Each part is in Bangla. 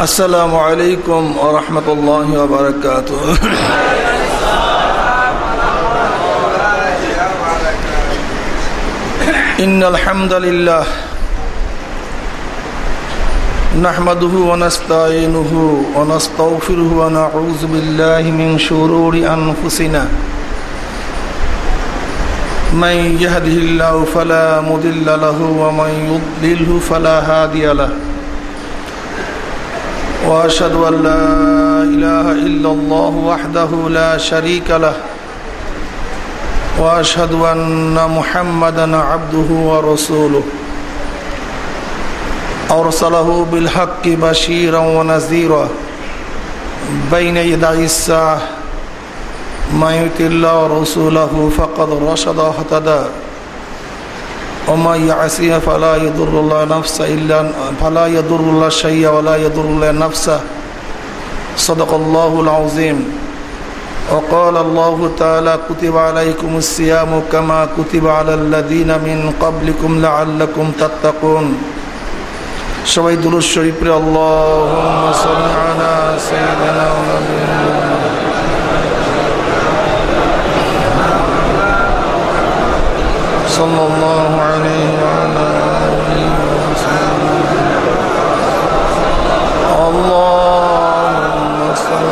السلام عليكم ورحمة الله وبركاته. إن الحمد لله نحمده ونستعينه ونستغفره ونعوذ بالله من شرور أنفسنا. من يهده الله فلا مضل له ومن يضلله فلا هادي له. واشهد ان لا اله الا الله وحده لا شريك له واشهد ان محمدا عبده ورسوله ارسله بالحق بشيرا ونذيرا بين يدي الساعه من يؤت الله ورسوله فقد رشد واهتدى ومن يعصيها فلا يضر الله نفسه إلا فلا يضر الله شيئا ولا يضر الله نفسه. صدق الله العظيم. وقال الله تعالى كتب عليكم الصيام كما كتب على الذين من قبلكم لعلكم تتقون. شوي دروس شريف اللهم صل على سيدنا ونبينا صلى الله عليه وعلى آله وسلم اللهم صل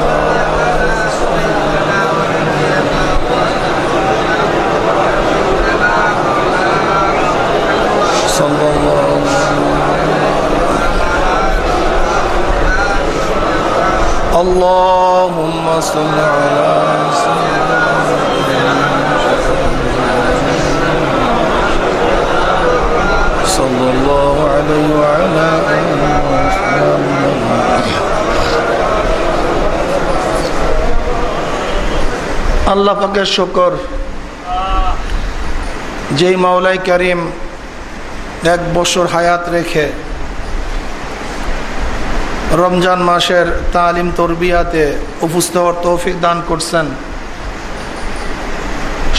صلى الله اللهم صل على عليه وعلى آله আল্লাহ পাকের শকর যেই মাওলাই করিম এক বছর হায়াত রেখে রমজান মাসের তালিম তরবিয়াতে উপস্থিত হওয়ার তৌফিক দান করছেন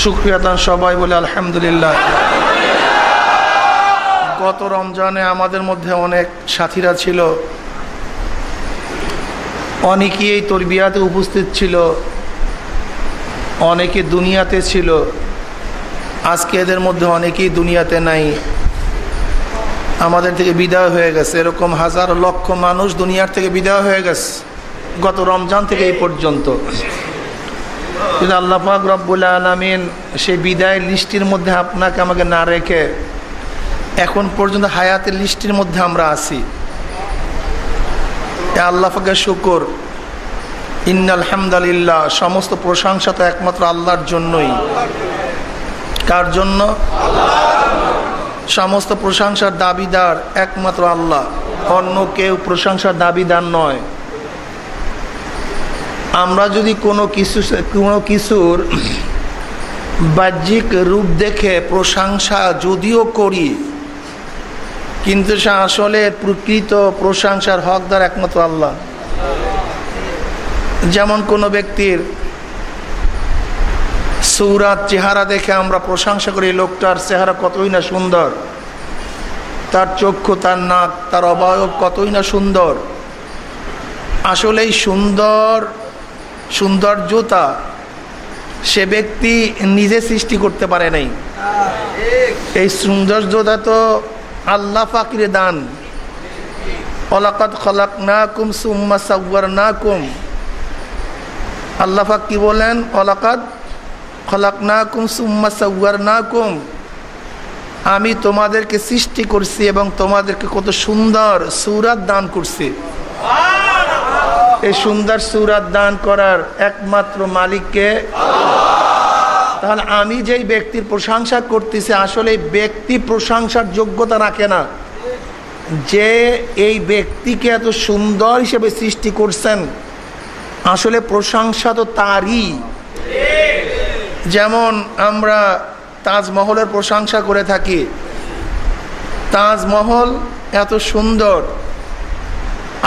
শুক্রিয়া দান সবাই বলে আলহামদুলিল্লাহ গত রমজানে আমাদের মধ্যে অনেক সাথীরা ছিল। অনেকেই এই তরবিয়াতে উপস্থিত ছিল। অনেকে দুনিয়াতে ছিল। আজকে এদের মধ্যে অনেকেই দুনিয়াতে নাই। আমাদের থেকে বিদায় হয়ে গেছে। এরকম হাজার লক্ষ মানুষ দুনিয়ার থেকে বিদায় হয়ে গেছে গত রমজান থেকে এই পর্যন্ত। কিন্তু আল্লাহাক রব্বুল আলমিন সেই বিদায় লিস্টির মধ্যে আপনাকে আমাকে না রেখে এখন পর্যন্ত হায়াতের লিস্টের মধ্যে আমরা আছি। আল্লাহ ফাকে শুকর। ইন্নালহামদালিল্লাহ সমস্ত প্রশংসা তো একমাত্র আল্লাহর জন্যই। কার জন্য? সমস্ত প্রশংসার দাবিদার একমাত্র আল্লাহ। অন্য কেউ প্রশংসার দাবিদার নয়। আমরা যদি কোনো কিছু, কোনো কিছুর বাহ্যিক রূপ দেখে প্রশংসা যদিও করি কিন্তু সে আসলে প্রকৃত প্রশংসার হকদার একমাত্র আল্লাহ। যেমন কোনো ব্যক্তির সৌরাত চেহারা দেখে আমরা প্রশংসা করি লোকটার চেহারা কতই না সুন্দর। তার চক্ষু, তার নাক, তার অবয়ব কতই না সুন্দর। আসলেই সুন্দর, সৌন্দর্যতা সে ব্যক্তি নিজে সৃষ্টি করতে পারে নাই। এই সৌন্দর্যতা তো আল্লাহ ফাকিরে দান। অলাকাত খলাক না কুম সুম্মা সাউয়ার না কুম বলেন? খলাক না কুম সাউয়ার না কুম আমি তোমাদেরকে সৃষ্টি করছি এবং তোমাদেরকে কত সুন্দর সুরাত দান করছি। এই সুন্দর সুরাত দান করার একমাত্র মালিককে তাহলে আমি যেই ব্যক্তির প্রশংসা করতেছি, আসলে ব্যক্তি প্রশংসার যোগ্যতা রাখে না। যে এই ব্যক্তিকে এত সুন্দর হিসেবে সৃষ্টি করছেন, আসলে প্রশংসা তো তারই। যেমন আমরা তাজমহলের প্রশংসা করে থাকি, তাজমহল এত সুন্দর।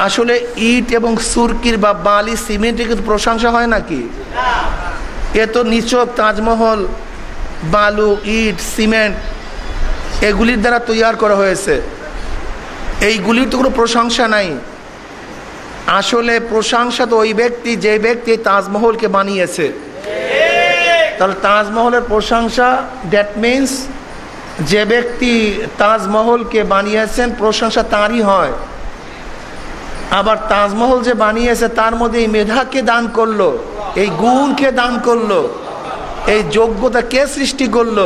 আসলে ইট এবং সুরকির বা বালি, সিমেন্টের প্রশংসা হয় নাকি? এত নিচক তাজমহল, বালু, ইট, সিমেন্ট, এগুলির দ্বারা তৈয়ার করা হয়েছে। এইগুলির তো কোনো প্রশংসা নাই। আসলে প্রশংসা তো ওই ব্যক্তি, যে ব্যক্তি তাজমহলকে বানিয়েছে। তাহলে তাজমহলের প্রশংসা দ্যাট মিন্স যে ব্যক্তি তাজমহলকে বানিয়েছেন, প্রশংসা তারই হয়। আবার তাজমহল যে বানিয়েছে, তার মধ্যে এই মেধাকে দান করল। এই গুণকে দান করল? এই যোগ্যতা কে সৃষ্টি করল?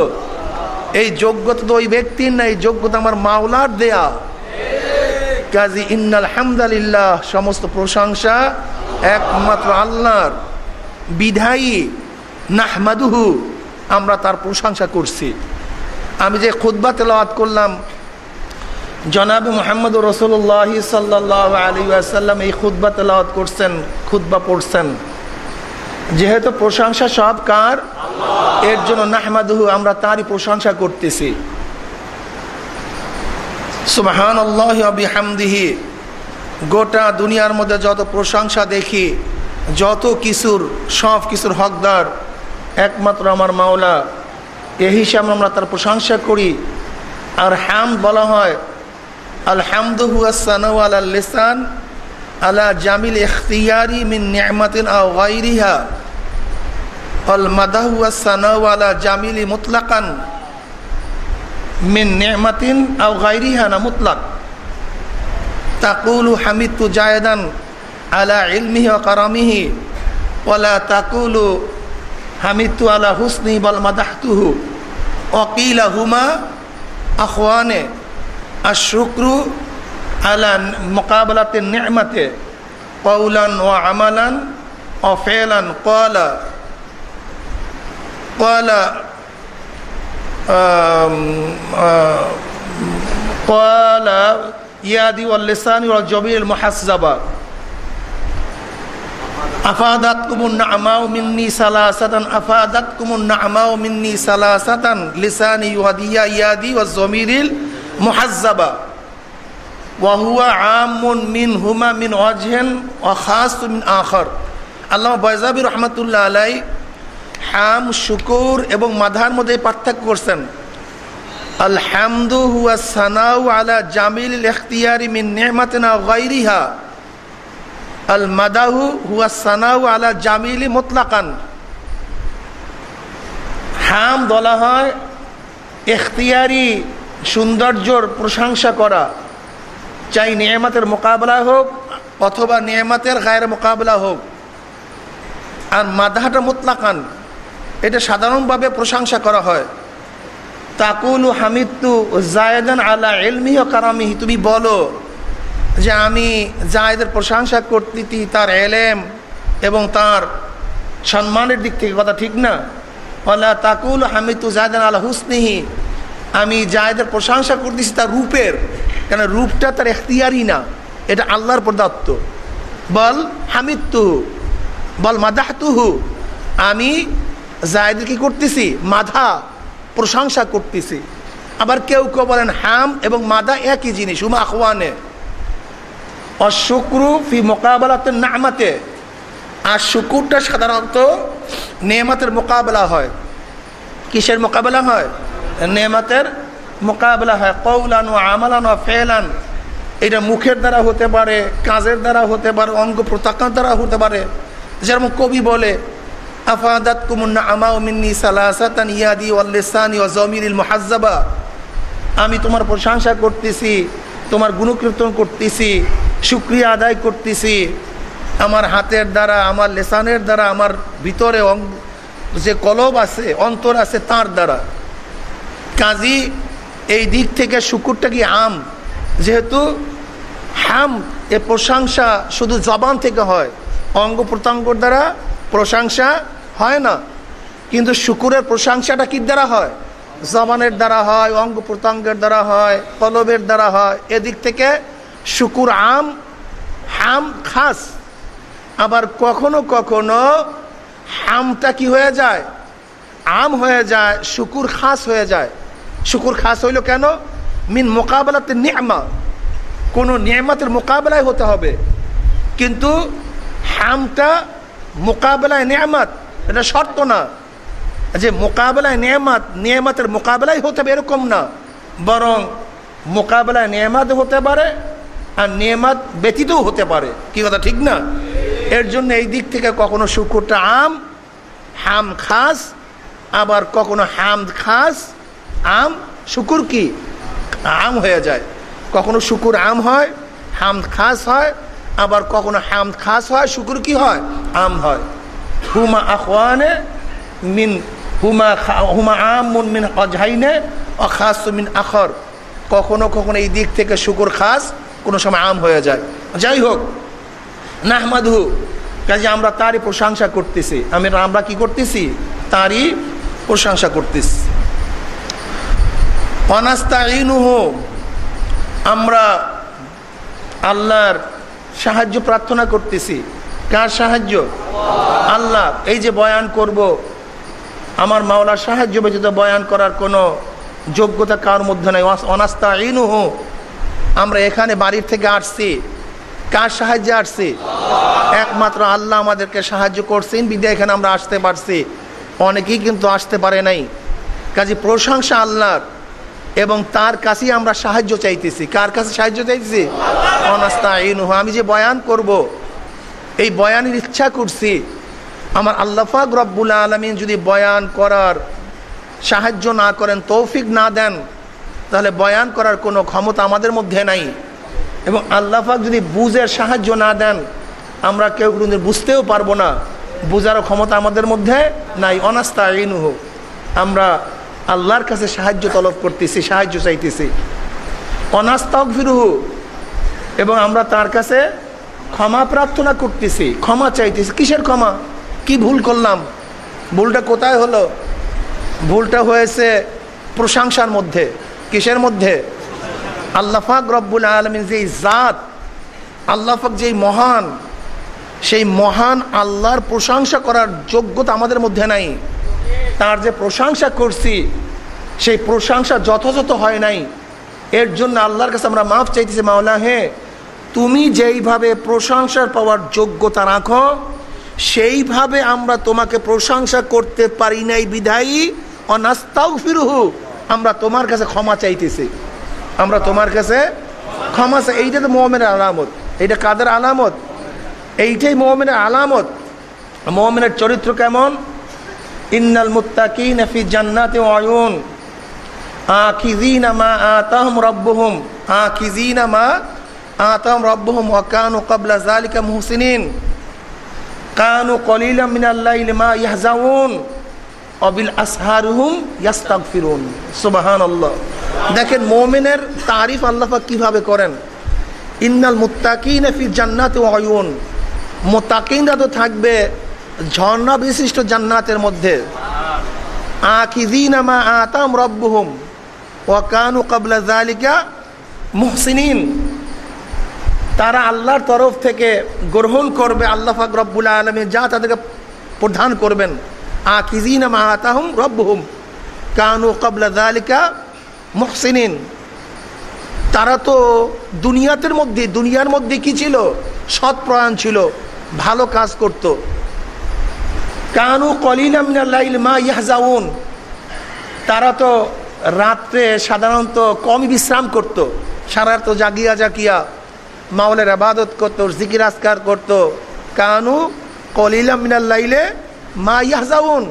এই যোগ্যতা তো ওই ব্যক্তির না, এই যোগ্যতা আমার মাওলার দেয়া। কাজী ইন্নাল হামদালিল্লাহ, সমস্ত প্রশংসা একমাত্র আল্লাহর। বিধায়ী, নাহমাদুহু, আমরা তার প্রশংসা করছি। আমি যে খুদ্া তেলাওয়াত করলাম, জনাব মোহাম্মদ রসুল্লাহ সাল্লাহ আলী আসাল্লাম এই খুদ্া তেলাওয়াত করছেন খুদ্া পড়ছেন। যেহেতু প্রশংসা সব কার? এর জন্য নাহমাদুহু আমরা তারই প্রশংসা করতেছি। সুবাহান আল্লাহ হামদিহি গোটা দুনিয়ার মধ্যে যত প্রশংসা দেখি যত কিছুর সব কিছুর হকদার একমাত্র আমার মাওলা এ হিসাবে আমরা তার প্রশংসা করি। আর হ্যাম বলা হয় আলহামদুহু আসানু আলা লিসান আলা জামিল ইখতিয়ারি মিন নিয়ামাতিন আও গাইরিহা আল মাদাহু আসানু জামিলি মুতলাকান মিন নিয়ামাতিন আও গাইরিহা মুতলাক। তাকুলু হামিদু জায়দান আলা ইলমিহি ও কারামিহি তাকুলু হামিদু আলা হুসনি অকিলা হুমা আখওয়ানে আর শুক্রু আলা মোকাবলাতে নেমাতে কৌলান ও আমালান ও ফেলান কলা কলা কলা ইয়াদি ওয়াল লিসানি ওয়াল জবির মুহাসজাবা আফাদাত কুমুন নামাও মিন্নি সালাসাতান আফাদাত কুমুন নামাও মিন্নি সালাসাতান লিসানি ইউহাদিয়া ইয়াদি ওয়া জমিরিল মুহাজ্জাবা ওয়াহুয়া আমুন মিন হুমা মিন ওয়াজহেন ওয়া খাস মিন আখর আল্লাহ বয়জাবির রহমতুল্লাহ হাম, শুকুর এবং মাধার মধ্যে পার্থক্য করছেন। হুয়া জামিল মিন আল মাদাহু হুয়া সানাউ আলা জামিলি মোতলাকান। হাম এখতিয়ারি সৌন্দর্যর প্রশংসা করা। চাই নিয়ামতের মোকাবেলা হোক অথবা নিয়ামতের গায়ের মোকাবেলা হোক। আর মাদাহাটা মোতলাকান। এটা সাধারণভাবে প্রশংসা করা হয়। তাকুলু হামিদু জায়দান আলা এলমিহ কারামিহি, তুমি বলো যে আমি জায়দের প্রশংসা করতেছি তার এলেম এবং তার সম্মানের দিক থেকে কথা ঠিক না? আল্লাহ তাকুল হামিদু জায়দান আলা হুসনিহি, আমি জায়দের প্রশংসা করতেছি তার রূপের, কেন রূপটা তার এখতিয়ারই না, এটা আল্লাহর প্রদত্ত। বল হামিদতুহু বল মাদাহতুহু, আমি জায়দের কি করতেছি? মাধা, প্রশংসা করতেছি। আবার কেউ কেউ বলেন হাম এবং মাদা একই জিনিস উমা আখওয়ানে। অশুক্রু ফি মোকাবেলাতে নামাতে। আর শুকুরটা সাধারণত নেমাতের মোকাবেলা হয়। কিসের মোকাবেলা হয়? নেমাতের মোকাবেলা হয়। কৌলান ও আমালান ও ফেলান। এটা মুখের দ্বারা হতে পারে, কাজের দ্বারা হতে পারে, অঙ্গ প্রত্যাখ্যান দ্বারা হতে পারে। যেরকম কবি বলে ইয়াদি আমি তোমার প্রশংসা করতেছি, তোমার গুণকীর্তন করতেছি সুক্রিয়া আদায় করতেছি। আমার হাতের দ্বারা, আমার লেসানের দ্বারা, আমার ভিতরে যে কলব আছে, অন্তর আছে তার দ্বারা। কাজী, এই দিক থেকে শুকুরটা কি আম? যেহেতু হাম এ প্রশংসা শুধু জবান থেকে হয়, অঙ্গ প্রত্যঙ্গর দ্বারা প্রশংসা হয় না। কিন্তু শুকুরের প্রশংসাটা কি দ্বারা হয়? জবানের দ্বারা হয়, অঙ্গ প্রত্যঙ্গের দ্বারা হয়, কলবের দ্বারা হয়। এদিক থেকে শুকুর আম, হাম খাস। আবার কখনো কখনো হামটা কি হয়ে যায়? আম হয়ে যায়, শুকুর খাস হয়ে যায়। শুকুর খাস হইল কেন? মিন মোকাবেলাতে নিয়মা। কোনো নিয়মাতের মোকাবেলায় হতে হবে। কিন্তু হামটা মোকাবেলায় নিয়ামত, এটা শর্ত না। যে মোকাবেলায় নিয়ামত, নিয়ামতের মোকাবেলাই হতে হবে এরকম না। বরং মোকাবেলায় নিয়ামত হতে পারে আর নেমাত ব্যতীতও হতে পারে। কি কথা, ঠিক না? এর জন্য এই দিক থেকে কখনো শুকুরটা আম, হাম খাস, আবার কখনো হাম খাস, আম, শুকুর কি? আম হয়ে যায়। কখনো শুকুর আম হয় হাম খাস হয় আবার কখনো হাম খাস হয়, শুকুর কি হয়? আম হয়। হুমা আখওয়ানে মিন, হুমা হুমা আম মুন মিন অঝাইনে অখাস মিন আখর। কখনো কখনো এই দিক থেকে শুকুর খাস, কোনো সময় আম হয়ে যায়। যাই হোক, নাহমাদহু, কাজে আমরা তারই প্রশংসা করতেছি। আমি, আমরা কি করতেছি? তারই প্রশংসা করতেছি। অনাস্তাইনুহু আমরা আল্লাহর সাহায্য প্রার্থনা করতেছি। কার সাহায্য? আল্লাহ। এই যে বয়ান করব, আমার মাওলার সাহায্য ব্যতীত বয়ান করার কোনো যোগ্যতা কার মধ্যে নাই। অনাস্তা ইনুহু আমরা এখানে বাড়ির থেকে আসছি। কার সাহায্যে আসছি? একমাত্র আল্লাহ আমাদেরকে সাহায্য করছেন। বিদ্যা এখানে আমরা আসতে পারছি। অনেকেই কিন্তু আসতে পারে নাই। কাজে প্রশংসা আল্লাহর। এবং তার কাছেই আমরা সাহায্য চাইতেছি। কার কাছে সাহায্য চাইতেছি? অনাস্তা ইনুহু আমি যে বয়ান করব, এই বয়ানের ইচ্ছা করছি, আমার আল্লাফাক রব্বুল আলমিন যদি বয়ান করার সাহায্য না করেন, তৌফিক না দেন, তাহলে বয়ান করার কোনো ক্ষমতা আমাদের মধ্যে নাই। এবং আল্লাহাক যদি বুঝের সাহায্য না দেন, আমরা কেউ কিন্তু বুঝতেও পারব না, বুঝারও ক্ষমতা আমাদের মধ্যে নাই। অনাস্তা ইনুহ আমরা আল্লাহর কাছে সাহায্য তলব করতেছি, সাহায্য চাইতেছি। অনাস্তাক ফিরুহু এবং আমরা তার কাছে ক্ষমা প্রার্থনা করতেছি, ক্ষমা চাইতেছি। কিসের ক্ষমা? কি ভুল করলাম? ভুলটা কোথায় হলো? ভুলটা হয়েছে প্রশংসার মধ্যে। কিসের মধ্যে? আল্লাফাক রব্বুল আলমিন যেই জাত আল্লাহাক যেই মহান, সেই মহান আল্লাহর প্রশংসা করার যোগ্যতা আমাদের মধ্যে নাই। তার যে প্রশংসা করছি, সেই প্রশংসা যথাযথ হয় নাই। এর জন্য আল্লাহর কাছে আমরা মাফ চাইতেছি মাওলা হে, তুমি যেইভাবে প্রশংসার পাওয়ার যোগ্যতা রাখো, সেইভাবে আমরা তোমাকে প্রশংসা করতে পারি নাই, বিধায়ী। অনাস্তাও ফিরুহু আমরা তোমার কাছে ক্ষমা চাইতেছি। আমরা তোমার কাছে ক্ষমা চাই এইটা তো মোহামের আলামত। এইটা কাদের আলামত? এইটাই মোহামের আলামত। মোহামের চরিত্র কেমন? ইন্নাল মুত্তাকিন ফি জান্নাতে অয়ুন আখিজিনা মা আতাহম রব্বহুম। আখিজিনা মা আতাহম রব্বহুম ওয়াকানু ক্বাবলা যালিকা মুহসিনিন। কানু কলিলা মিনাল্লাইল মা ইয়াহজাউন। অবিল আসহারুহুম ইয়াস্তাগফিরুন। সুবহানাল্লাহ। দেখেন মুমিনের তারিফ আল্লাহ কীভাবে করেন? ইন্নাল মুত্তাকিনা ফি জান্নাতি ওয়া আয়ুন। মুত্তাকিনরা তো থাকবে ঝর্ণা বিশিষ্ট জান্নাতের মধ্যে। আখিজিনা মা আতাম রব্বুহুম ওয়া কানু ক্বাবলা যালিকা মুহসিনিন। তারা আল্লাহর তরফ থেকে গ্রহণ করবে আল্লাহ ফাক রব্বুল আলমী যা তাদেরকে প্রধান করবেন। আকিজিন আতাহুম রব্বহুম কানু কবলা দালিকা মহসিনিন। তারা তো দুনিয়াতের মধ্যে, দুনিয়ার মধ্যে কি ছিল? সৎ প্রয়াণ ছিল, ভালো কাজ করত। কানু কলিলামিনাল্লাইল মা ইয়াহজাউন। তারা তো রাত্রে সাধারণত কমই বিশ্রাম করত। সারা তো জাগিয়া জাগিয়া মাওলের আবাদত করতো, জিকির আসকার করতো। কানু কলিলা মিনাল্লাইলে মা ইয়াহজাউন।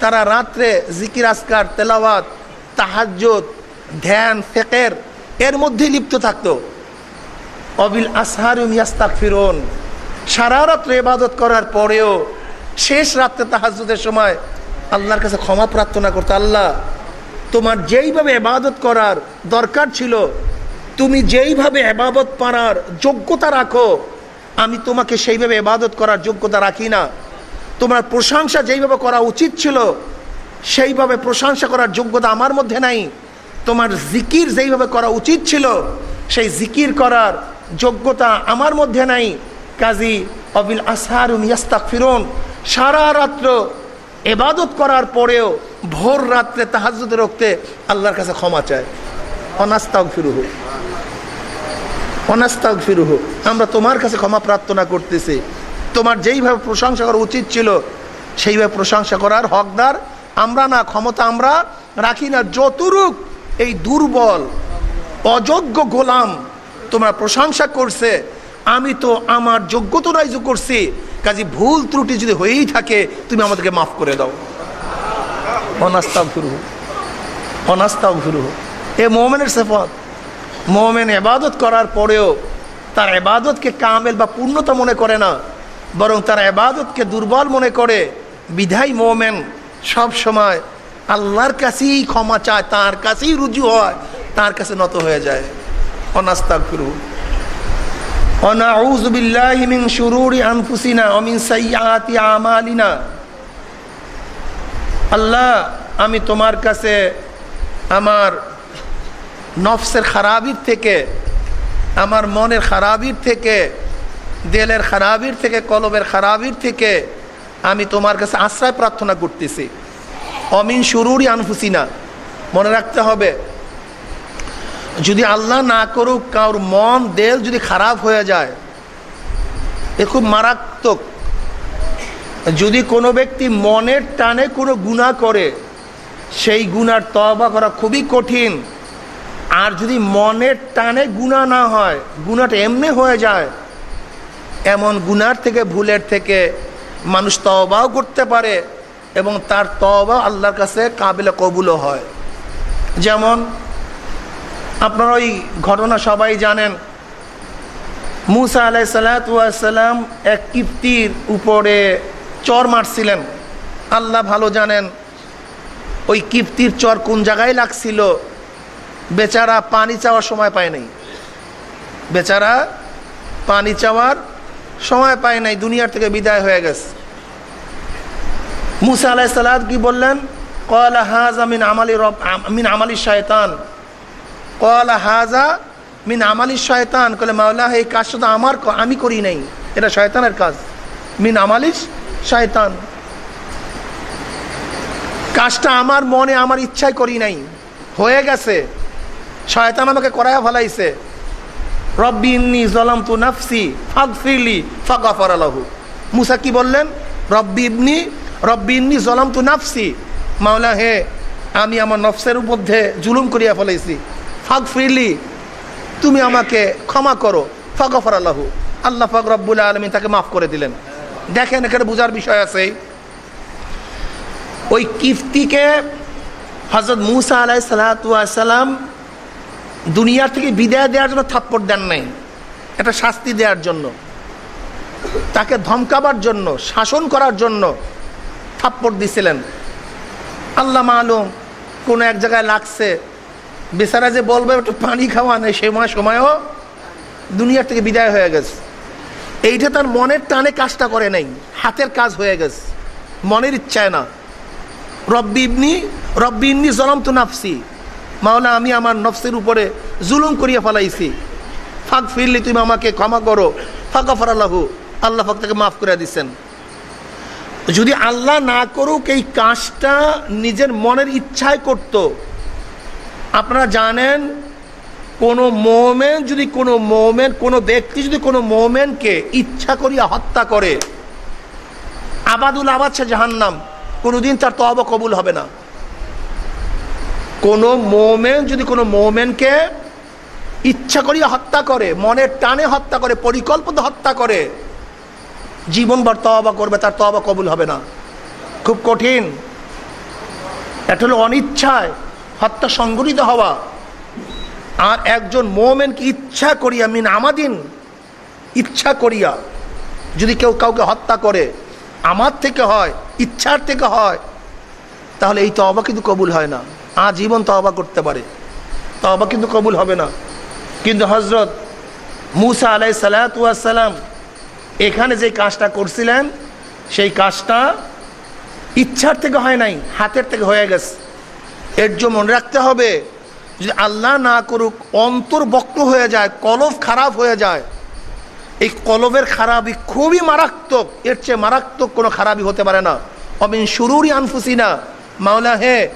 তারা রাত্রে জিকির আসকার তেলাওয়াত তাহাজ্জত ধ্যান, ফেকের এর মধ্যেই লিপ্ত থাকতো। অবিল আসহারুম ইয়াস্তাক ফিরুন সারা রাত্রে ইবাদত করার পরেও শেষ রাত্রে তাহাজ্জুদের সময় আল্লাহর কাছে ক্ষমা প্রার্থনা করতো, আল্লাহ, তোমার যেইভাবে এবাদত করার দরকার ছিল, তুমি যেইভাবে এবাদত পারার যোগ্যতা রাখো, আমি তোমাকে সেইভাবে এবাদত করার যোগ্যতা রাখি না। তোমার প্রশংসা যেইভাবে করা উচিত ছিল, সেইভাবে প্রশংসা করার যোগ্যতা আমার মধ্যে নাই। তোমার জিকির যেইভাবে করা উচিত ছিল, সেই জিকির করার যোগ্যতা আমার মধ্যে নাই। কাজী অবিল আসার ইয়াস্তাক ফিরুন সারা রাত্র এবাদত করার পরেও ভোর রাত্রে তাহাজুদের রক্তে আল্লাহর কাছে ক্ষমা চায়। অনাস্তাক ফিরু হোক অনাস্তাক ফিরুহ আমরা তোমার কাছে ক্ষমা প্রার্থনা করতেছি। তোমার যেইভাবে প্রশংসা করা উচিত ছিল, সেইভাবে প্রশংসা করার হকদার আমরা না, ক্ষমতা আমরা রাখি না। যতরূপ এই দুর্বল, অযোগ্য গোলাম তোমরা প্রশংসা করছে, আমি তো আমার যোগ্যতা রাইজ করছি কাজে ভুল ত্রুটি যদি হয়েই থাকে, তুমি আমাদেরকে মাফ করে দাও। অনাস্তা ভুরু অনাস্তা ভুরু এ মোমেনের সেফত। মোমেন এবাদত করার পরেও তার এবাদতকে কামেল বা পূর্ণতা মনে করে না, বরং তার এবাদতকে দুর্বল মনে করে। বিধাই মোমেন সব সময় আল্লাহর কাছেই ক্ষমা চায়, তার কাছেই রুজু হয়, তার কাছে নত হয়ে যায়। অনাস্তা ফিরু ونعوذ بالله من شرور أنفسنا ومن سيئات أعمالنا আল্লাহ আমি তোমার কাছে আমার নফসের খারাপির থেকে আমার মনের খারাপির থেকে দেলের খারাপির থেকে কলবের খারাপির থেকে আমি তোমার কাছে আশ্রয় প্রার্থনা করতেছি অমিন শুরুরই আনফুসিনা মনে রাখতে হবে যদি আল্লাহ না করুক, কারোর মন দেল যদি খারাপ হয়ে যায়, এ খুব মারাত্মক। যদি কোনো ব্যক্তি মনের টানে কোনো গুণা করে, সেই গুণার তবা করা খুবই কঠিন। আর যদি মনের টানে গুণা না হয় গুণাটা এমনি হয়ে যায়, এমন গুনার থেকে, ভুলের থেকে মানুষ তবাও করতে পারে এবং তার তবা আল্লাহর কাছে কাবিলে কবুলও হয়। যেমন আপনারা ওই ঘটনা সবাই জানেন। মুসা আলাই সালাতাম এক কিপ্তির উপরে চর মারছিলেন। আল্লাহ ভালো জানেন ওই কিপ্তির চর কোন জায়গায় লাগছিল। বেচারা পানি চাওয়ার সময় পায় নাই। বেচারা পানি চাওয়ার সময় পায় নাই, দুনিয়ার থেকে বিদায় হয়ে গেছে। মুসা আলাই সালাদ কি বললেন? কলা হাজ আমিন আমালি রব আমিন আমালি শয়তান। কলা হাজা মিন আমালি শয়তান। কলে মাওলা, এই কাজটা তো আমার আমি করি নাই। এটা শয়তানের কাজ। মিন আমালিস শয়তান। কাজটা আমার মনে, আমার ইচ্ছায় করি নাই। হয়ে গেছে। শয়তান আমাকে করায় ফেলাইছে। রব্বি ইন্নি জলাম তু নাফসি ফাগ ফিরলি ফাগাফর আলাহু মুসা কি বললেন? রব্বি ইবনি রব্বি ইন্নি জলাম তু নাফসি। মাওলা, হে, আমি আমার নফসের মধ্যে জুলুম করিয়া ফেলাইছি। ফাগ ফিরলি, তুমি আমাকে ক্ষমা করো। ফাগফর আল্লাহ আল্লাহ ফাক রব্বুল আলমী তাকে মাফ করে দিলেন। দেখেন, এখানে বোঝার বিষয় আছে, ওই কিফতিকে হজরত মুসা আলাই সালাতাম দুনিয়ার থেকে বিদায় দেওয়ার জন্য থাপ্পড় দেন নাই। এটা শাস্তি দেওয়ার জন্য। তাকে ধমকাবার জন্য, শাসন করার জন্য থাপ্পড় দিছিলেন। আল্লাহ মালুম, কোনো এক জায়গায় লাগছে বেচারা যে বলবে, একটু পানি খাওয়া নেই সময় সময়ও দুনিয়ার থেকে বিদায় হয়ে গেছে। এইটা তার মনের টানে কাজটা করে নাই, হাতের কাজ হয়ে গেছে। মনের ইচ্ছায় না। রব্বি ইবনি রব্বি ইবনি জলম তো নাফসি। মাওলা, আমি আমার নফসের উপরে জুলুম করিয়া ফেলাইছি। ফাঁক ফিরলি তুমি আমাকে ক্ষমা করো। ফাঁকা ফরাল্লাহু আল্লাহ ফাঁক তাকে মাফ করে দিচ্ছেন যদি আল্লাহ না করুক, এই কাজটা নিজের মনের ইচ্ছায় করতো আপনারা জানেন, কোনো মোমেন যদি কোনো মোমেন, কোনো ব্যক্তি যদি কোনো মোমেনকে ইচ্ছা করিয়া হত্যা করে, আবাদুল আবাদ সে জাহান্নাম, কোনোদিন তার তব কবুল হবে না। কোনো মোমেন যদি কোনো মোমেনকে ইচ্ছা করিয়া হত্যা করে, মনের টানে হত্যা করে, পরিকল্পিত হত্যা করে, জীবনভর তবা করবে, তার তবা কবুল হবে না। খুব কঠিন। এটা হলো অনিচ্ছায়। হত্যা সংগঠিত হওয়া। আর একজন মোমেনকে ইচ্ছা করিয়া, মিন আমাদিন, ইচ্ছা করিয়া যদি কেউ কাউকে হত্যা করে, আমার থেকে হয়, ইচ্ছার থেকে হয়, তাহলে এই তবা কিন্তু কবুল হয় না। আজীবন তবা করতে পারে। তবা কিন্তু কবুল হবে না। কিন্তু হজরত মুসা আলাই সালাতাম এখানে যে কাজটা করছিলেন, সেই কাজটা ইচ্ছার থেকে হয় নাই, হাতের থেকে হয়ে গেছে। এর জন্য মনে রাখতে হবে, যদি আল্লাহ না করুক, অন্তর বক্র হয়ে যায়, কলব খারাপ হয়ে যায়। এই কলবের খারাপি খুবই মারাত্মক, এর চেয়ে মারাত্মক কোনো খারাপি হতে পারে না। অমিন শুরুরই আনফুসি না মাওলা, হে,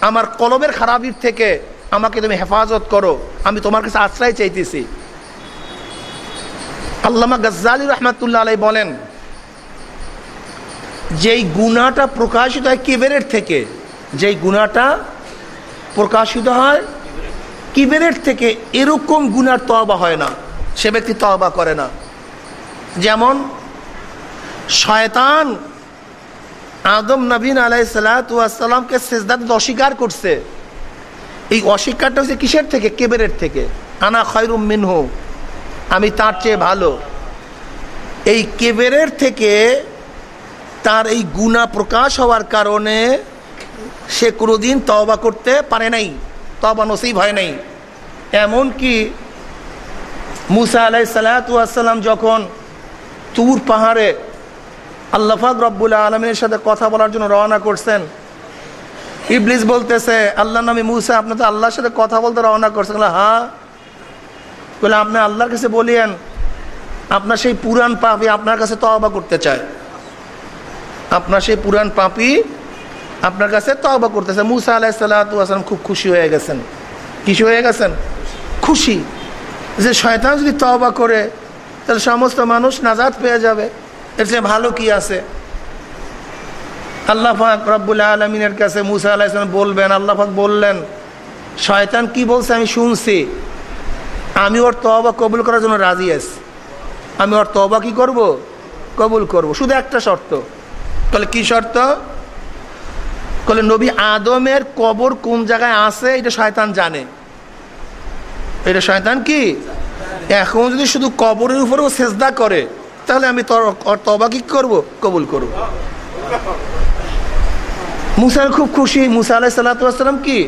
আমার কলবের খারাপির থেকে আমাকে তুমি হেফাজত করো, আমি তোমার কাছে আশ্রয় চাইতেছি। আল্লামা গজ্জালি রহমাতুল্লাহ আলাই বলেন, যেই গুণাটা প্রকাশিত হয় কেবেরের থেকে, যেই গুণাটা প্রকাশিত হয়, কিবেরের থেকে এরকম গুনার তবা হয় না, সে ব্যক্তি তবা করে না। যেমন, শয়তান আদম নবীন আলাইসালামকে সেজদাতে অস্বীকার করছে। এই অস্বীকারটা হচ্ছে কিসের থেকে? কেবেরের থেকে। আনা খয়রুম মিনহু, আমি তার চেয়ে ভালো। এই কেবেরের থেকে তার এই গুণা প্রকাশ হওয়ার কারণে সে কোনোদিন তবা করতে পারে নাই তবা নসিব হয় নাই। এমনকি মুসা আলাই সালাতাম যখন তুর পাহাড়ে আল্লাহাক রব্বুল আলমের সাথে কথা বলার জন্য রওনা করছেন, ইবলিস বলতেছে আল্লাহ নামে মুসা, আপনি তো আল্লাহর সাথে কথা বলতে রওনা করছেন। হ্যাঁ বলে, আপনি আল্লাহর কাছে বলিয়েন, আপনার সেই পুরান পাপি আপনার কাছে তবা করতে চায়। আপনার সেই পুরান পাপি আপনার কাছে তবা করতেছে। মুসা আলাহিসাল্লাম খুব খুশি হয়ে গেছেন। কিছু হয়ে গেছেন? খুশি। যে শয়তান যদি তবা করে, তাহলে সমস্ত মানুষ নাজাদ পেয়ে যাবে। এর চেয়ে ভালো কি আছে? আল্লাহ ফাক রব্বুল্লাহ আলমিনের কাছে মুসা আলাহিসাম বলবেন, আল্লাহ ফাক বললেন, শয়তান কি বলছে আমি শুনছি। আমি ওর তবা কবুল করার জন্য রাজি আছি। আমি ওর তবা কি করব? কবুল করব। শুধু একটা শর্ত। তাহলে কি শর্ত? বলে নবী আদমের কবর কোন জায়গায় আছে? এটা শয়তান জানে। এটা শয়তান কি? এখন যদি শুধু কবরের উপরেও সেজদা করে, তাহলে আমি তবা কি করব? কবুল করব। মুসার খুব খুশি। মুসা আলাহ সাল্লাম কি?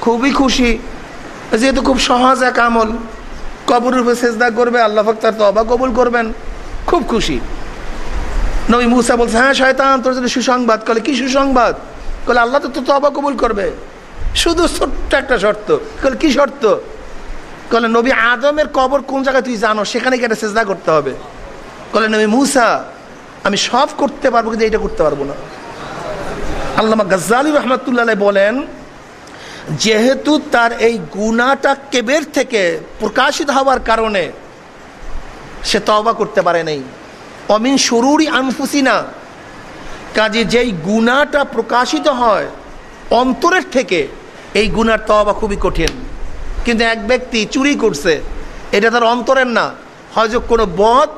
খুবই খুশি। যেহেতু খুব সহজ এক আমল। কবরের উপরে সেজদা করবে, আল্লাহ তার তবা কবুল করবেন। খুব খুশি। নবী মুসা বলছে হ্যাঁ শয়তান, তোর জন্য সুসংবাদ। কলে কি সুসংবাদ? কলে আল্লাহ তো তবা কবুল করবে। শুধু ছোট্ট একটা শর্ত। কলে কি শর্ত? কলে নবী আদমের কবর কোন জায়গায় তুই জানো, সেখানে কি একটা চেষ্টা করতে হবে। কলে নবী মুসা, আমি সব করতে পারব কিন্তু এইটা করতে পারব না। আল্লামা গজ্জালি রহমতুল্লাহ বলেন, যেহেতু তার এই গুণাটা কেবের থেকে প্রকাশিত হওয়ার কারণে সে তবা করতে পারে নাই। অমিন শুরুরই আনফুসিনা কাজে যেই গুণাটা প্রকাশিত হয় অন্তরের থেকে, এই গুণার তবা খুবই কঠিন। কিন্তু এক ব্যক্তি চুরি করছে, এটা তার অন্তরের না। হয়তো কোনো বধ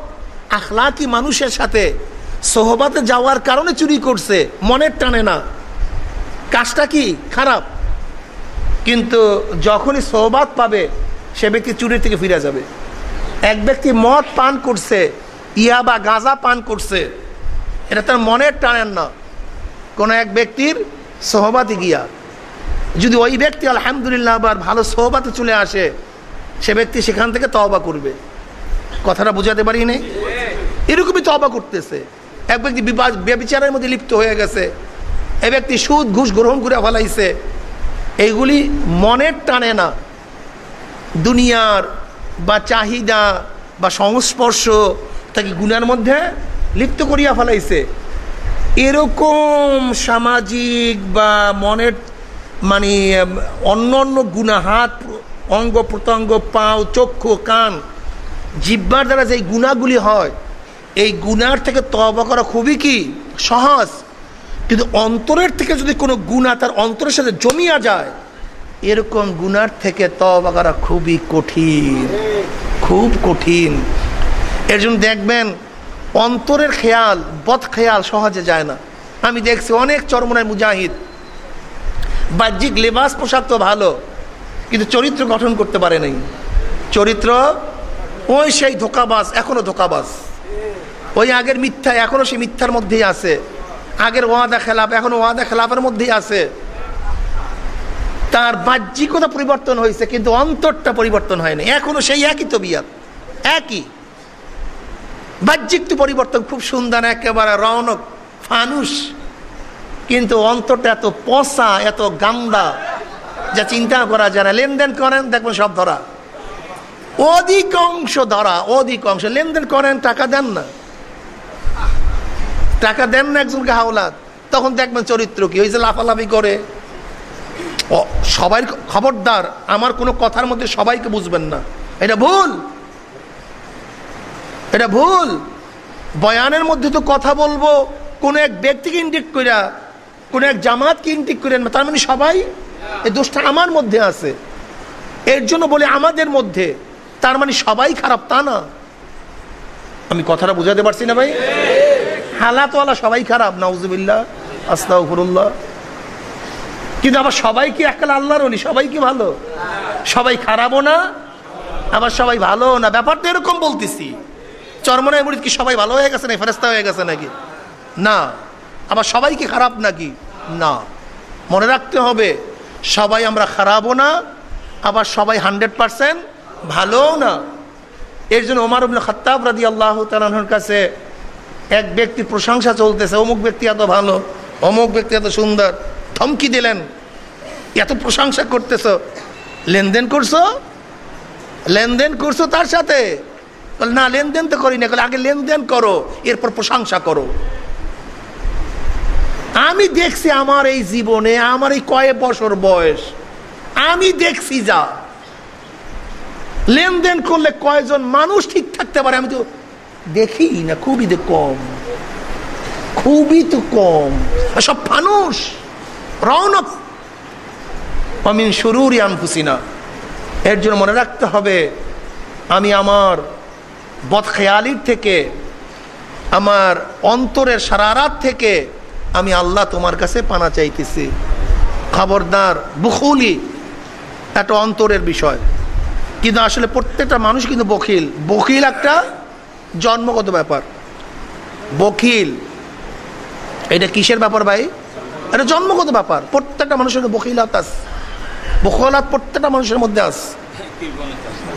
আখলাকি মানুষের সাথে সোহবাতে যাওয়ার কারণে চুরি করছে, মনের টানে না। কাজটা কি? খারাপ। কিন্তু যখনই সোহবাত পাবে, সে ব্যক্তি চুরির থেকে ফিরে যাবে। এক ব্যক্তি মদ পান করছে ইয়া বা গাঁজা পান করছে এটা তার মনের টানেন না। কোনো এক ব্যক্তির সহবাতে গিয়া, যদি ওই ব্যক্তি আলহামদুলিল্লাহ আবার ভালো সোহবাতে চলে আসে, সে ব্যক্তি সেখান থেকে তবা করবে। কথাটা বোঝাতে পারি নেই? এরকমই তবা করতেছে। এক ব্যক্তি ব্যবচারের মধ্যে লিপ্ত হয়ে গেছে। এ ব্যক্তি সুদ, ঘুষ গ্রহণ করে ফেলাইছে। এইগুলি মনের টানে না। দুনিয়ার বা চাহিদা বা সংস্পর্শ তাকে গুণের মধ্যে লিপ্ত করিয়া ফেলাইছে। এরকম সামাজিক বা মনের মানে অন্য অন্য গুণা হাত, অঙ্গ প্রত্যঙ্গ, পাও, চক্ষু, কান, জিব্বার দ্বারা যে গুণাগুলি হয়, এই গুণার থেকে তবা করা খুবই কি? সহজ। কিন্তু অন্তরের থেকে যদি কোনো গুণা তার অন্তরের সাথে জমিয়া যায়, এরকম গুণার থেকে তবা করা খুবই কঠিন। খুব কঠিন। এর জন্য দেখবেন অন্তরের খেয়াল বদ খেয়াল সহজে যায় না। আমি দেখছি অনেক চরমনায় মুজাহিদ। বাহ্যিক লেবাস পোশাক তো ভালো, কিন্তু চরিত্র গঠন করতে পারে নাই। চরিত্র, ওই সেই ধোকাবাস এখনও ধোকাবাস ওই আগের মিথ্যা, এখনও সেই মিথ্যার মধ্যেই আছে। আগের ওয়াদা খেলাপ, এখনও ওয়াদা খেলাপের মধ্যেই আছে। তার বাহ্যিকতা পরিবর্তন হয়েছে, কিন্তু অন্তরটা পরিবর্তন হয়নি। এখনও সেই একই তবিয়াত, একই। বাহ্যিক তো পরিবর্তন খুব সুন্দর, একেবারে রৌনক ফানুস কিন্তু অন্তরটা এত পচা, এত গান্দা, যা চিন্তা করা যায় না। লেনদেন করেন, দেখবেন সব ধরা। অধিকাংশ ধরা অধিকাংশ লেনদেন করেন, টাকা দেন না। টাকা দেন না একজনকে হাওলাত। তখন দেখবেন চরিত্র কি? ওই যে লাফালাফি করে। সবাই খবরদার। আমার কোনো কথার মধ্যে সবাইকে বুঝবেন না। এটা ভুল। এটা ভুল। বয়ানের মধ্যে তো কথা বলব, কোনো এক ব্যক্তিকে ইন্ডিক করিয়া কোন এক জামাতকে ইন্ডিক করেন তার মানে সবাই? এই দোষটা আমার মধ্যে আছে। এর জন্য বলে আমাদের মধ্যে, তার মানে সবাই খারাপ, তা না। আমি কথাটা বুঝাতে পারছি না ভাই? হালাতওয়ালা সবাই খারাপ, নাউজুবিল্লাহ, আস্তাগফিরুল্লাহ। কিন্তু আবার সবাই কি এককাল আল্লাহর অলি? সবাই কি ভালো? সবাই খারাপও না, আবার সবাই ভালো না? ব্যাপারটা এরকম বলতেছি। চরমনায় মুড়ি কি সবাই ভালো হয়ে গেছে না ফেরেস্তা হয়ে গেছে নাকি? না। আবার সবাই কি খারাপ নাকি? না। মনে রাখতে হবে, সবাই আমরা খারাপও না, আবার সবাই হান্ড্রেড পারসেন্ট ভালোও না। এর জন্য ওমার উবুল খত্তাব রাদি আল্লাহ তালাহর কাছে এক ব্যক্তির প্রশংসা চলতেছে, অমুক ব্যক্তি এত ভালো, অমুক ব্যক্তি এত সুন্দর থমকি দিলেন, এত প্রশংসা করতেছ, লেনদেন করছ? লেনদেন করছ তার সাথে? না, লেনদেন তো করি না আগে লেনদেন করো, এরপর প্রশংসা করো। আমি দেখছি আমার এই জীবনে, আমার এই কয়েক বছর বয়স, আমি দেখছি যা। লেনদেন করলে কয়জন মানুষ ঠিক থাকতে পারে, আমি তো দেখি না, খুবই তো কম। খুবই তো কম। সব মানুষ রৌনক অমিন শুরুরই আনফুসিনা। এর জন্য মনে রাখতে হবে, আমি আমার বদখেয়ালির থেকে, আমার অন্তরের সারারাত থেকে আমি আল্লাহ তোমার কাছে পানা চাইতেছি। খবরদার, বুকুলি, একটা অন্তরের বিষয়। কিন্তু আসলে প্রত্যেকটা মানুষ কিন্তু বকিল। বকিল একটা জন্মগত ব্যাপার। বকিল। এটা কিসের ব্যাপার ভাই? এটা জন্মগত ব্যাপার। প্রত্যেকটা মানুষের বকিলাত আস। বকলাত প্রত্যেকটা মানুষের মধ্যে আস।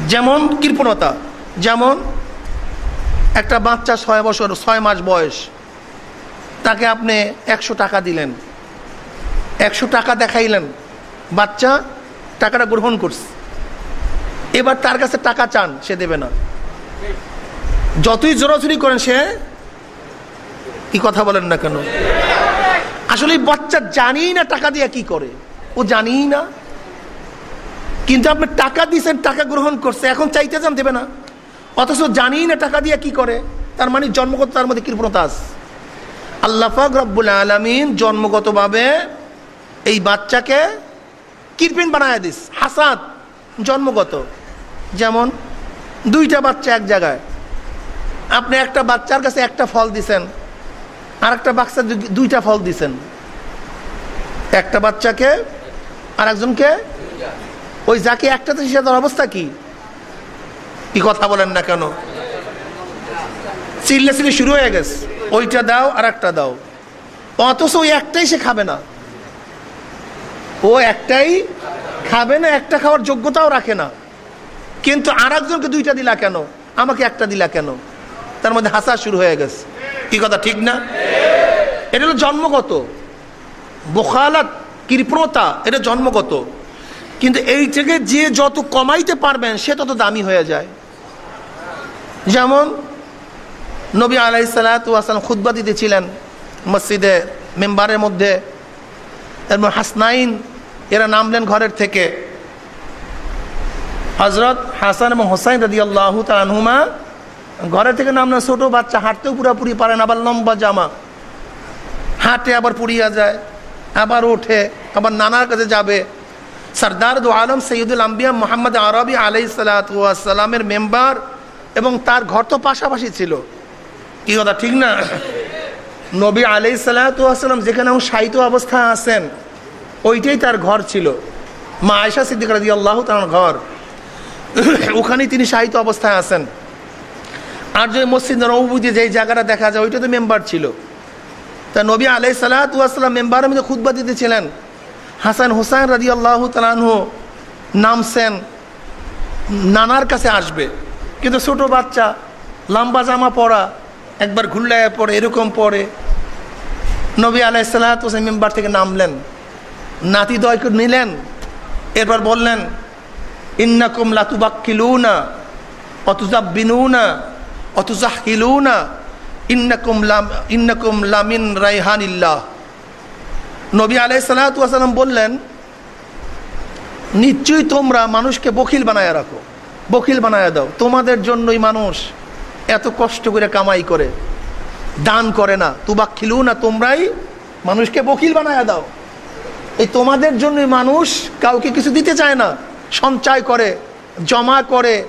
যেমন কৃপণতা, যেমন একটা বাচ্চা ছয় বছর, ছয় মাস বয়স। তাকে আপনি একশো টাকা দিলেন। একশো টাকা দেখাইলেন। বাচ্চা টাকাটা গ্রহণ করছে। এবার তার কাছে টাকা চান, সে দেবে না। যতই জোরাচুরি করেন সে, কি কথা বলেন না কেন? আসলে বাচ্চা জানি না টাকা দিয়ে কি করে। ও জানি না। কিন্তু আপনি টাকা দিয়েছেন, টাকা গ্রহণ করছে, এখন চাইতে যান দেবে না। অথচ জানি না টাকা দিয়ে কি করে? তার মানে জন্মগত, তার মধ্যে কৃপণতা আছে আল্লাহাক রব্বুল আলমিন জন্মগতভাবে এই বাচ্চাকে কৃপিন বানায় দিস, হাসাদ, জন্মগত। যেমন দুইটা বাচ্চা এক জায়গায়। আপনি একটা বাচ্চার কাছে একটা ফল দিছেন আর একটা বাচ্চা দুইটা ফল দিছেন। একটা বাচ্চাকে আর একজনকে ওই যাকে একটাতে সে অবস্থা কি? কি কথা বলেন না কেন? চিল্লে চিল্লি শুরু হয়ে গেছে। ওইটা দাও আর একটা দাও। অথচ ওই একটাই সে খাবে না। ও একটাই খাবে না, একটা খাওয়ার যোগ্যতাও রাখে না। কিন্তু আর একজনকে দুইটা দিলা কেন? আমাকে একটা দিলা কেন? তার মধ্যে হাসা শুরু হয়ে গেছে। কি কথা, ঠিক না? এটা হলো জন্মগত। বোখালাত, কৃপণতা, এটা জন্মগত। কিন্তু এই থেকে যে যত কমাইতে পারবেন, সে তত দামি হয়ে যায়। যেমন নবী আলাই সালাতাম খুদ্া দিতেছিলেন মসজিদে, মেম্বারের মধ্যে। এবং হাসনাইন, এরা নামলেন ঘরের থেকে। হজরত হাসান এবং হোসাইন রদি আল্লাহ তালহুমা ঘরের থেকে নামলেন ছোটো বাচ্চা, হাঁটতেও পুরোপুরি পারে না, আবার লম্বা জামা। হাঁটে আবার পুড়িয়া যায়, আবার ওঠে, আবার নানার কাছে যাবে। সর্দার দু আলম সৈয়দুল আম্বিয়া মোহাম্মদ আরবি আলাই সালাতামের মেম্বার এবং তার ঘর তো পাশাপাশি ছিল। কি কথা, ঠিক না? নবী আলাই সালাতাম যেখানে সাহিত্য অবস্থায় আছেন, ওইটাই তার ঘর ছিল। মা আয়সা সিদ্দিক রাজি আল্লাহ তার ঘর। ওখানেই তিনি সাহিত্য অবস্থায় আছেন। আর যে মসজিদ নবুদি যেই জায়গাটা দেখা যায় ওইটা তো মেম্বার ছিল। তা নবী আলাই সালাতাম মেম্বারের মধ্যে খুদ্া দিতেছিলেন হাসান হুসাইন রাজি আল্লাহ তালানহু নামছেন নানার কাছে আসবে। কিন্তু ছোট বাচ্চা, লম্বা জামা পরা, একবার ঘুরলায় পড়ে এরকম পড়ে নবী সাল্লাহ মেম্বার থেকে নামলেন। নাতি দয়কে নিলেন। এরপর বললেন, ইন্নাকুম লাতুবাক্কিলুনা, অতুজাব্বিনুনা অতুজাহিলুনা ইন্নাকুম লাম ইন্নাকুম লামিন রাইহানিল্লাহ। নবী আলাই সাল্লাম বললেন, নিশ্চয়ই তোমরা মানুষকে বকিল বানায় রাখো। বকিল বানায় দাও। তোমাদের জন্যই মানুষ এত কষ্ট করে কামাই করে। দান করে না। তুবা খিলু না, তোমরাই মানুষকে বকিল বানায় দাও। এই তোমাদের জন্যই মানুষ কাউকে কিছু দিতে চায় না। সঞ্চয় করে, জমা করে,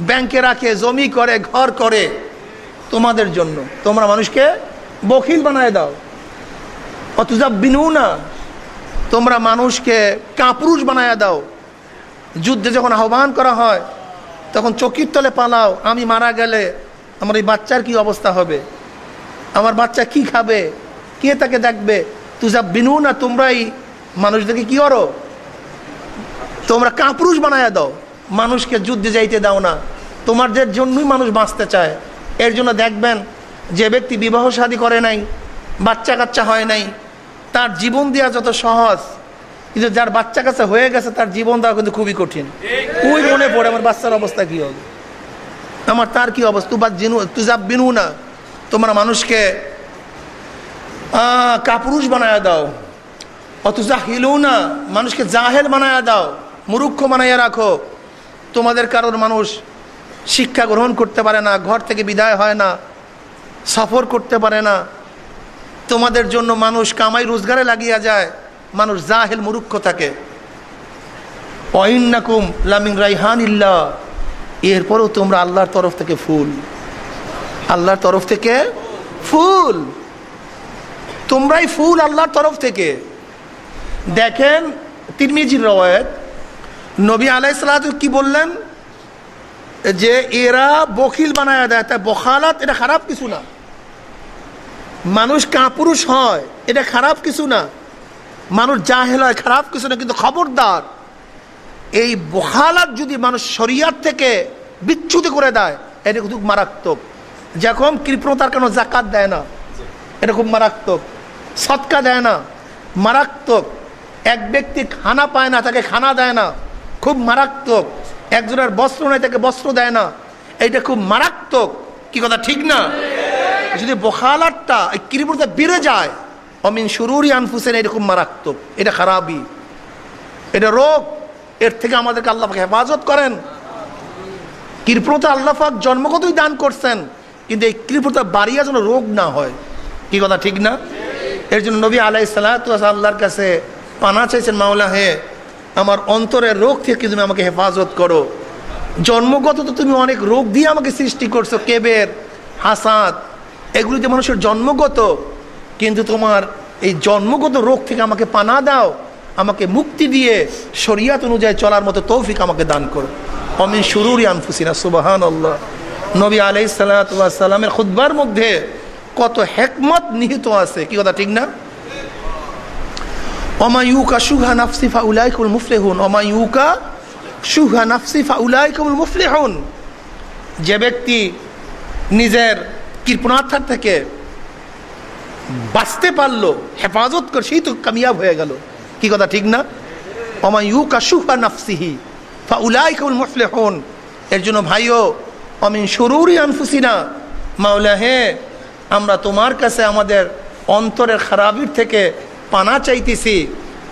ব্যাংকে রাখে, জমি করে, ঘর করে। তোমাদের জন্য। তোমরা মানুষকে বখিল বানায় দাও। অথবা বিনু না তোমরা মানুষকে কাপুরুষ বানায় দাও। যুদ্ধে যখন আহ্বান করা হয় তখন চকির তলে পালাও, আমি মারা গেলে আমার এই বাচ্চার কি অবস্থা হবে? আমার বাচ্চা কি খাবে? কে তাকে দেখবে? তুজা বিনু না তোমরাই মানুষদেরকে কি করো? তোমরা কাপুরুষ বানায় দাও। মানুষকে যুদ্ধে যাইতে দাও না। তোমাদের জন্যই মানুষ বাঁচতে চায়। এর জন্য দেখবেন যে ব্যক্তি বিবাহ শাদী করে নাই বাচ্চা কাচ্চা হয় নাই, তার জীবন দেওয়া যত সহজ কিন্তু যার বাচ্চা কাচ্চা হয়ে গেছে, তার জীবন দেওয়া কিন্তু খুবই কঠিন। ওই মনে পড়ে আমার বাচ্চার অবস্থা কি হবে? আমার তার কি অবস্থা? তুবা জিনু বিনু না। তোমরা মানুষকে কাপুরুষ বানায় দাও। অথচা হিলু না। মানুষকে জাহেল বানায় দাও। মুরুক্ষ বানাইয়া রাখো। তোমাদের কারোর মানুষ শিক্ষা গ্রহণ করতে পারে না, ঘর থেকে বিদায় হয় না, সফর করতে পারে না। তোমাদের জন্য মানুষ কামাই রোজগারে লাগিয়া যায়। মানুষ জাহেল মুরুক্ষ থাকে অইন্নাকুম লামিং রাইহান ইল্লা এরপরেও তোমরা আল্লাহর তরফ থেকে ফুল। আল্লাহর তরফ থেকে ফুল। তোমরাই ফুল আল্লাহর তরফ থেকে। দেখেন তিরমিজির রওয়ায়ত। নবী আলাইসালাত কি বললেন? যে এরা বকিল বানায় দেয় তাই বখালাত, এটা খারাপ কিছু না। মানুষ কাপুরুষ হয়, এটা খারাপ কিছু না। মানুষ জাহেল হয়, খারাপ কিছু না কিন্তু খবরদার। এই বহালাত যদি মানুষ শরিয়ার থেকে বিচ্ছুতি করে দেয়, এটা খুব মারাত্মক। যখন কৃপণতার কেন জাকাত দেয় না, এটা খুব মারাত্মক। সৎকা দেয় না, মারাত্মক। এক ব্যক্তি খানা পায় না, তাকে খানা দেয় না, খুব মারাত্মক। একজনের বস্ত্র নেয়, তাকে বস্ত্র দেয় না এইটা খুব মারাত্মক। কি কথা, ঠিক না? যদি বখালাটটা এই কৃপণতা বেড়ে যায় অমিন শুরুরই আনফুসেন এরকম মারাত্মক। এটা খারাপই। এটা রোগ। এর থেকে আমাদেরকে আল্লাহকে হেফাজত করেন। কৃপণতা আল্লাহাক জন্মগতই দান করছেন। কিন্তু এই কৃপণতা বাড়িয়া যেন রোগ না হয়। কি কথা ঠিক না? এর জন্য নবী আলাই সাল্লাহ আল্লাহর কাছে পানা চাইছেন, মাওলা হে, আমার অন্তরের রোগ থেকে তুমি আমাকে হেফাজত করো। জন্মগত তো তুমি অনেক রোগ দিয়ে আমাকে সৃষ্টি করছ। কেবের, হাসাদ, এগুলি যে মানুষের জন্মগত কিন্তু তোমার এই জন্মগত রোগ থেকে আমাকে পানা দাও, আমাকে মুক্তি দিয়ে শরিয়াত অনুযায়ী চলার মতো তৌফিক আমাকে দান করো। অমিন শুরুরই আনফুসিনা সুবাহান আল্লাহ নবী আলাই সাল্লামের খুদ্বার মধ্যে কত হেকমত নিহিত আছে, কি কথা ঠিক না? অমায়ুকা সুহা নাফসিফা উলাইকুল মুফলেহুন অমায়ুকা সুহা নাফসিফা উলাইকুল মুফলেহুন। যে ব্যক্তি নিজের কৃপণার্থার থেকে বাঁচতে পারল, হেফাজত কর, সেই তো কামিয়াব হয়ে গেল। কি কথা, ঠিক না? অমায়ুকা সুহা নাফসিহি ফা উলাইকুল মুফলেহুন। এর জন্য ভাইও অমিন সরুরি আনফুসিনা, মাওলা হে, আমরা তোমার কাছে আমাদের অন্তরের খারাপির থেকে পানা চাইতেছি।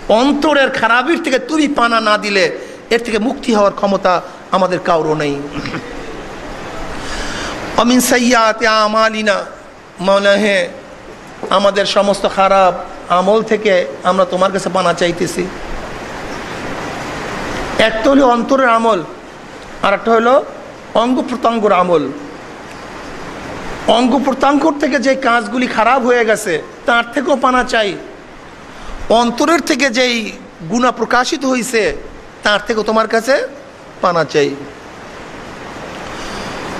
অন্তরের খারাপির থেকে তুমি পানা না দিলে, এর থেকে মুক্তি হওয়ার ক্ষমতা আমাদের কারও নেই। অমিন সাইয়াতে আমালিনা, মাওলা হে আমাদের সমস্ত খারাপ আমল থেকে আমরা তোমার কাছে পানা চাইতেছি। একটা হলো অন্তরের আমল আর একটা হলো অঙ্গ প্রত্যঙ্গর আমল। অঙ্গ প্রত্যঙ্গর থেকে যে কাজগুলি খারাপ হয়ে গেছে, তার থেকেও পানা চাই। অন্তরের থেকে যেই গুণা প্রকাশিত হয়েছে তার থেকেও তোমার কাছে পানা চাই।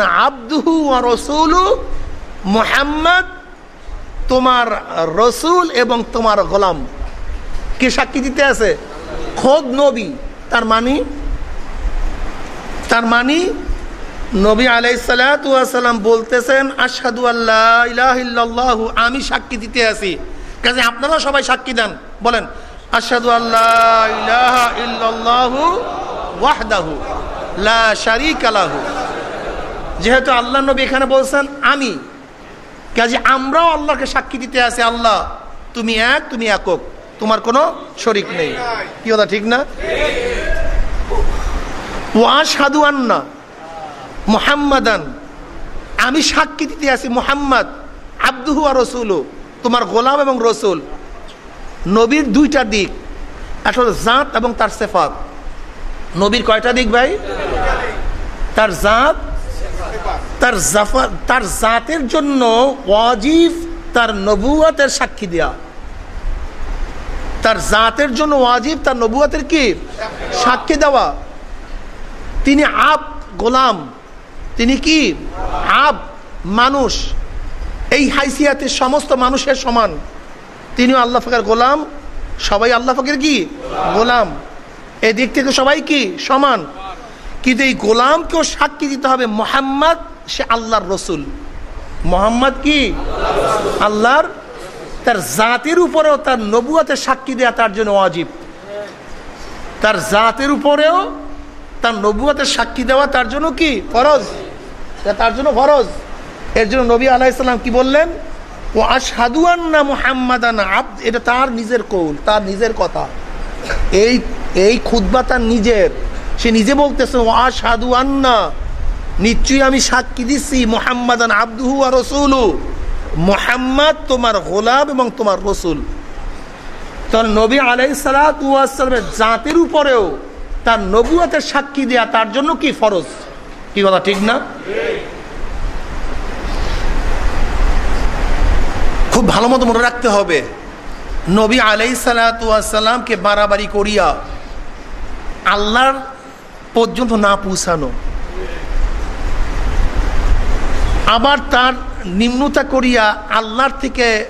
আবদুহু মুহাম্মদ, তোমার রসুল এবং তোমার গোলাম। কে সাক্ষী দিতে আছে? খোদ নবী। তার মানে? তার মানে নবী আলাইসালাম বলতেছেন, আশহাদু আল্লাহ আমি সাক্ষী দিতে আছি। কাজে আপনারা সবাই সাক্ষী দেন। বলেন, আশহাদু আল্লাহ লা যেহেতু আল্লাহ নবী এখানে বলছেন, আমি। কাজে আমরাও আল্লাহকে সাক্ষী দিতে আছি, আল্লাহ। তুমি এক, তুমি একক। তোমার কোনো শরিক নেই। কি কথা, ঠিক না? ওয়া সাধু আন্না মোহাম্মদান। আমি সাক্ষী দিতে আছি মোহাম্মদ, আব্দুহু আর রসুল, তোমার গোলাম এবং রসুল। নবীর দুইটা দিক আসলে জাত এবং তার সেফাত। নবীর কয়টা দিক ভাই? তার জাত, তার জাফা, তার জাতের জন্য ওয়াজিব তার নবুয়াতের সাক্ষী দেওয়া তার জাতের জন্য ওয়াজিব তার নবুয়াতের কি? সাক্ষী দেওয়া। তিনি আব গোলাম। তিনি কি? আব মানুষ। এই হাইসিয়াতে সমস্ত মানুষের সমান। তিনিও আল্লাহ ফাকের গোলাম, সবাই আল্লাহ ফাকের কি? গোলাম। এই দিক থেকে সবাই কি? সমান। কিন্তু এই গোলামকেও সাক্ষী দিতে হবে মোহাম্মদ, সে আল্লাহর রসুল। মোহাম্মদ কি? আল্লাহর। তার জাতের উপরেও তার নবুয়াতে সাক্ষী দেয়া তার জন্য অজীব তার জাতের উপরেও তার নবুয়াতে সাক্ষী দেওয়া তার জন্য কি? ফরজ। তার জন্য ফরজ। এর জন্য নবী আলাইসাল্লাম কি বললেন? ও আসাদুয়ান্না মুহাম্মাদান আব্দ। এটা তার নিজের কৌল, তার নিজের কথা। এই এই খুদ্া তার নিজের। সে নিজে বলতেছে ও আসাদুয়ান্না নিশ্চয়ই আমি সাক্ষী দিচ্ছি মোহাম্মদান আব্দুহু আর রসুলু। মোহাম্মদ তোমার গোলাম এবং তোমার রসুল। তাহলে নবী আলাই সালামের জাতের উপরেও তার নবুয়াতের সাক্ষী দেয়া তার জন্য কি ফরজ? কি কথা, ঠিক না? খুব ভালো মতো মনে রাখতে হবে। নবী আলাই সালাতামকে বাড়াবাড়ি করিয়া আল্লাহর পর্যন্ত না পৌঁছানো। আবার তার নিম্নতা করিয়া আল্লাহর থেকে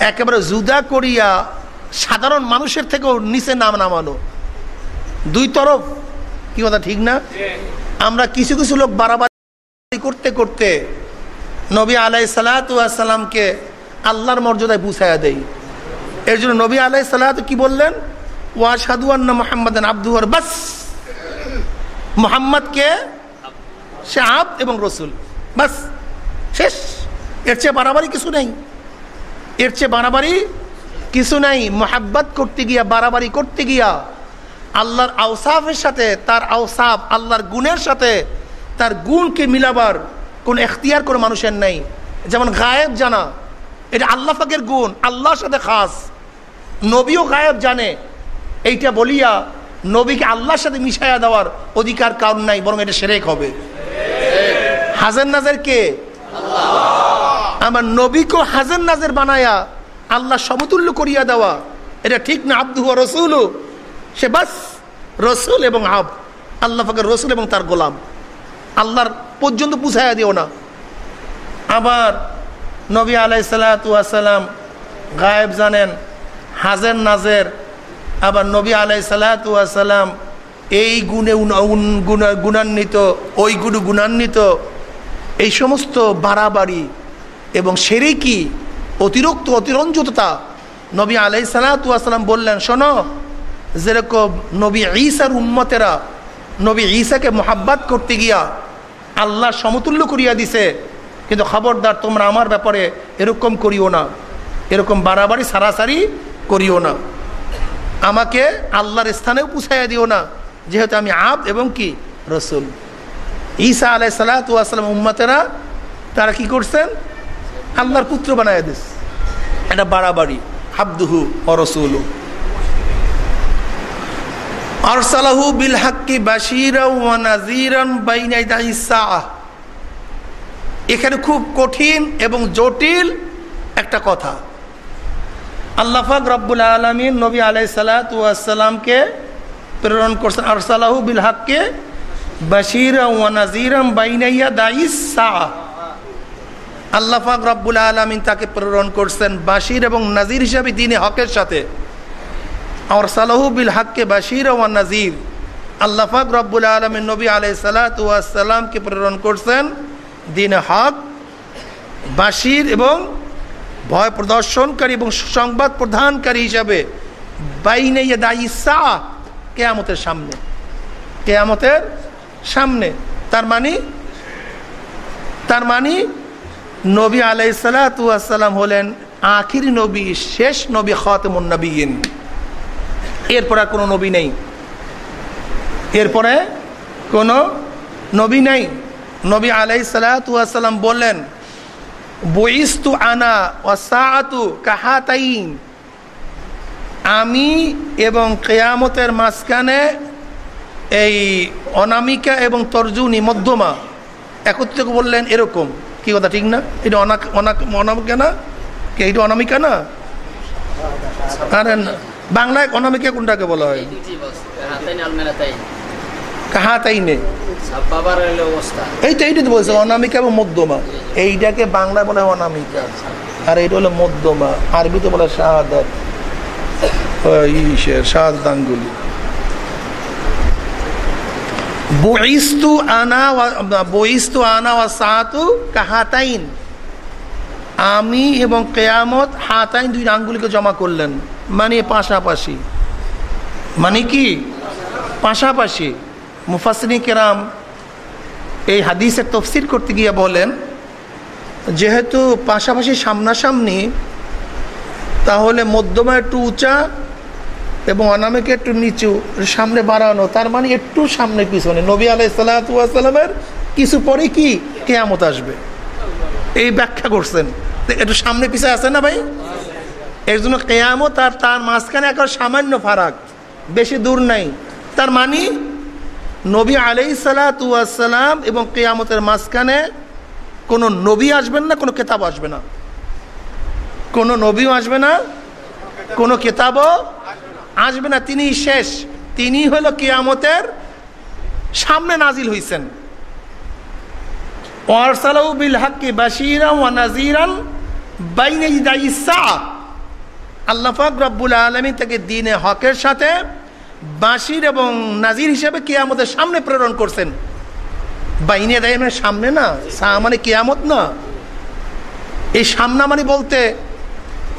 একেবারে জুদা করিয়া সাধারণ মানুষের থেকেও নিচে নাম নামানো। দুই তরফ, কি কথা, ঠিক না? আমরা কিছু কিছু লোক বাড়াবাড়ি করতে করতে নবী আলাই সালাতামকে আল্লাহর মর্যাদায় বুঝাইয়া দেই। এর জন্য নবী আলাই সালাত কি বললেন? মোহাম্মদকে এবং রসুল। বাস, শেষ। এর চেয়ে বাড়াবাড়ি কিছু এর চেয়ে কিছু নাই। মোহাব্বত করতে গিয়া করতে গিয়া, আল্লাহর আউসাফের সাথে, তার আউসাফ আল্লাহর গুণের সাথে, তার গুণকে মিলাবার কোন এখতিয়ার কোনো মানুষের নেই। যেমন গায়েব জানা, এটা আল্লাহ ফাকের গুণ, আল্লাহর সাথে খাস। নবীও গায়েব জানে এইটা বলিয়া নবীকে আল্লাহর সাথে মিশাইয়া দেওয়ার অধিকার কারণ নাই, বরং এটা সেরেক হবে। হাজার নাজের কে? আমার নবীকে হাজার নাজের বানায়া আল্লাহ সমতুল্য করিয়া দেওয়া। এটা ঠিক না, আব্দু রসুল? সে বাস, রসুল এবং আব। আল্লাহ ফাকের রসুল এবং তার গোলাম। আল্লাহর পর্যন্ত বুঝাইয়া দিও না। আবার নবী আলাই সালাতাম গায়েব জানেন, হাজের নাজের আবার নবী আলাই সালাতাম এই গুণে গুণান্বিত, ওই গুণে গুণান্বিত, এই সমস্ত বাড়াবাড়ি এবং সেরে কি অতিরিক্ত অতিরঞ্জতা নবী আলাই সালাতাম বললেন, শোনো, যেরকম নবী ঈসার উন্মতেরা নবী ঈসাকে মোহাব্বাত করতে গিয়া আল্লাহ সমতুল্য করিয়া দিছে, কিন্তু খবরদার তোমরা আমার ব্যাপারে এরকম করিও না, এরকম বাড়াবাড়ি, সারাসারি করিও না। আমাকে আল্লাহর স্থানেও পুষাইয়া দিও না। যেহেতু আমি আব এবং কি? রসুল। ঈসা আলাই সালাতাম উম্মতেরা, তারা কি করছেন? আল্লাহর পুত্র বানায় দিস এটা বাড়াবাড়ি। হাবদুহু ও রসুল। আরসালাহু বিল হাক্কি বাশিরা ওয়া এখানে খুব কঠিন এবং জটিল একটা কথা। আল্লাহাক রব্বুল আলমিন নবী আলাই সালাতামকে প্রেরণ করছেন, আরসালাহু বিল হাক্কে বাশিরা নাজিরাম বাইনাইয়া দাইসা আল্লাহাক রব্বুল আলমিন তাকে প্রেরণ করছেন বাশির এবং নাজির হিসাবে দিনে হকের সাথে। আর সালাহু বিল হাক্কে বাশির ওয়া নাজির আল্লাহাক রব্বুল আলমিন নবী আলাই সালাতামকে প্রেরণ করছেন দিন হক বাসির এবং ভয় প্রদর্শনকারী এবং সংবাদ প্রদানকারী হিসাবে বাইনে কেয়ামতের সামনে। কেয়ামতের সামনে। তার মানে তার মানে নবী আলাই আলাইসালাম হলেন আখির নবী, শেষ নবী খাতমুন এরপরে কোনো নবী নেই। এরপরে কোনো নবী নেই। নবী আলাই সালাতাম বললেন বইস্তু আনা ওয়াসাতু কাহাতাইন আমি এবং কেয়ামতের মাঝখানে এই অনামিকা এবং তর্জুনি মধ্যমা একত্রিত বললেন এরকম কি কথা ঠিক না এটা অনামিকা না কে এটা অনামিকা না আরে বাংলায় অনামিকা কোনটাকে বলা হয় কাহাতাইনে এইটা এইটা তো বলছে অনামিকা এবং মধ্যমা। এইটাকে বাংলায় বলে অনামিকা। আর এইটা হলো মধ্যমা। আরবিতে বলে শাহাদাত। ইসের শাহাদ আঙ্গুলি বইস্তু আনা বইস্তু আনা ওয়া সাহাতু কাহাতাইন আমি এবং কেয়ামত হাতাইন দুই আঙ্গুলিকে জমা করলেন। মানে পাশাপাশি। মানে কি? পাশাপাশি। মুফাসিনী কেরাম এই হাদিসের তফসির করতে গিয়ে বলেন, যেহেতু পাশাপাশি সামনাসামনি, তাহলে মধ্যমা একটু উঁচা এবং অনামিকে একটু নিচু, সামনে বাড়ানো, তার মানে একটু সামনে পিছনে। নবী আলাই সাল্লামের কিছু পরে কি কেয়ামত আসবে? এই ব্যাখ্যা করছেন। একটু সামনে পিছিয়ে আছে না ভাই? এর জন্য কেয়ামত আর তার মাঝখানে একটা সামান্য ফারাক, বেশি দূর নাই। তার মানে নবী আলাই সালাতাম এবং কেয়ামতের মাঝখানে কোনো নবী আসবেন না, কোনো কেতাব আসবে না। কোনো নবীও আসবে না, কোনো কেতাবও আসবে না। তিনি শেষ। তিনি হলো কেয়ামতের সামনে নাজিল হইছেন। আল্লাহাক রব্বুল আলমী তাকে দিনে হকের সাথে বাঁশির এবং নাজির হিসাবে কেয়ামতের সামনে প্রেরণ করছেন। বাইনে দেয় মানে সামনে না মানে কেয়ামত না। এই সামনা মানে বলতে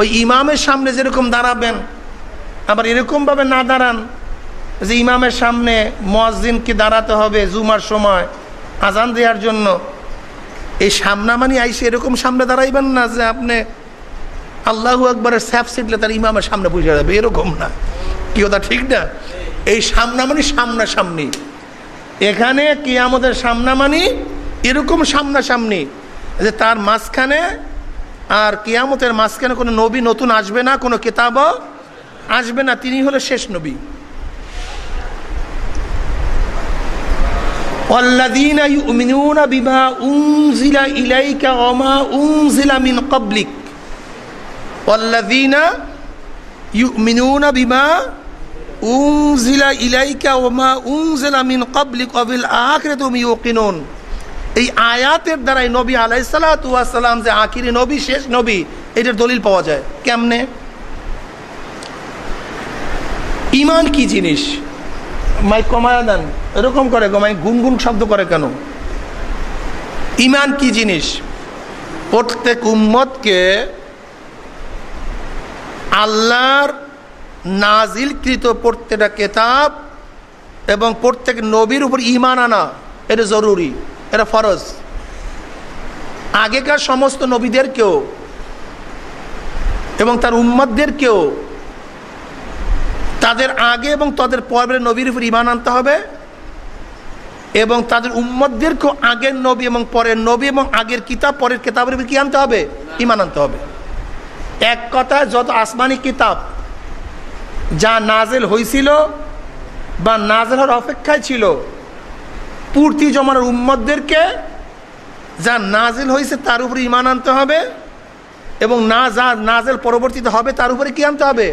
ওই ইমামের সামনে যেরকম দাঁড়াবেন, আবার এরকমভাবে না দাঁড়ান যে ইমামের সামনে মসজিদকে দাঁড়াতে হবে জুমার সময়, আজান দেওয়ার জন্য। এই সামনা সামনামানি আইসে এরকম সামনে দাঁড়াইবেন না যে আপনি আল্লাহু আকবরের স্যাপ সিটলে তার ইমামের সামনে বুঝে যাবে, এরকম না। কি কথা? ঠিক না? এই সামনামানি সামনাসামনি। এখানে কি আমাদের সামনামানি এরকম সামনাসামনি যে তার মাঝখানে আর কিয়ামতের মাঝখানে কোনো নবী নতুন আসবে না, কোনো কেতাব আসবে না। তিনি হলো শেষ নবী। ইলাইকা ওমা মিন আখরে তুমি এই আয়াতের দ্বারাই নবী নবী, শেষ নবী দলিল পাওয়া যায়। কেমনে? ইমান কি জিনিস? মাই কমায় দেন। এরকম করে মাই গুনগুন শব্দ করে কেন? ইমান কি জিনিস? প্রত্যেক উম্মতকে আল্লাহর নাজিলকৃত প্রত্যেকটা কেতাব এবং প্রত্যেক নবীর উপর ইমান আনা এটা জরুরি এটা ফরজ। আগেকার সমস্ত নবীদেরকেও এবং তার উম্মদদেরকেও তাদের আগে এবং তাদের পরের নবীর উপর ইমান আনতে হবে এবং তাদের উম্মদদেরকেও আগের নবী এবং পরের নবী এবং আগের কিতাব পরের কিতাবের উপর কি আনতে হবে? ইমান আনতে হবে। এক কথায় যত আসমানি কিতাব যা নাজেল হয়েছিল বা নাজেল হওয়ার অপেক্ষায় ছিল, পূর্তি জমানোর উম্মদদেরকে যা নাজেল হয়েছে তার উপরে ইমান আনতে হবে এবং না যা নাজেল পরবর্তীতে হবে তার উপরে কি আনতে হবে?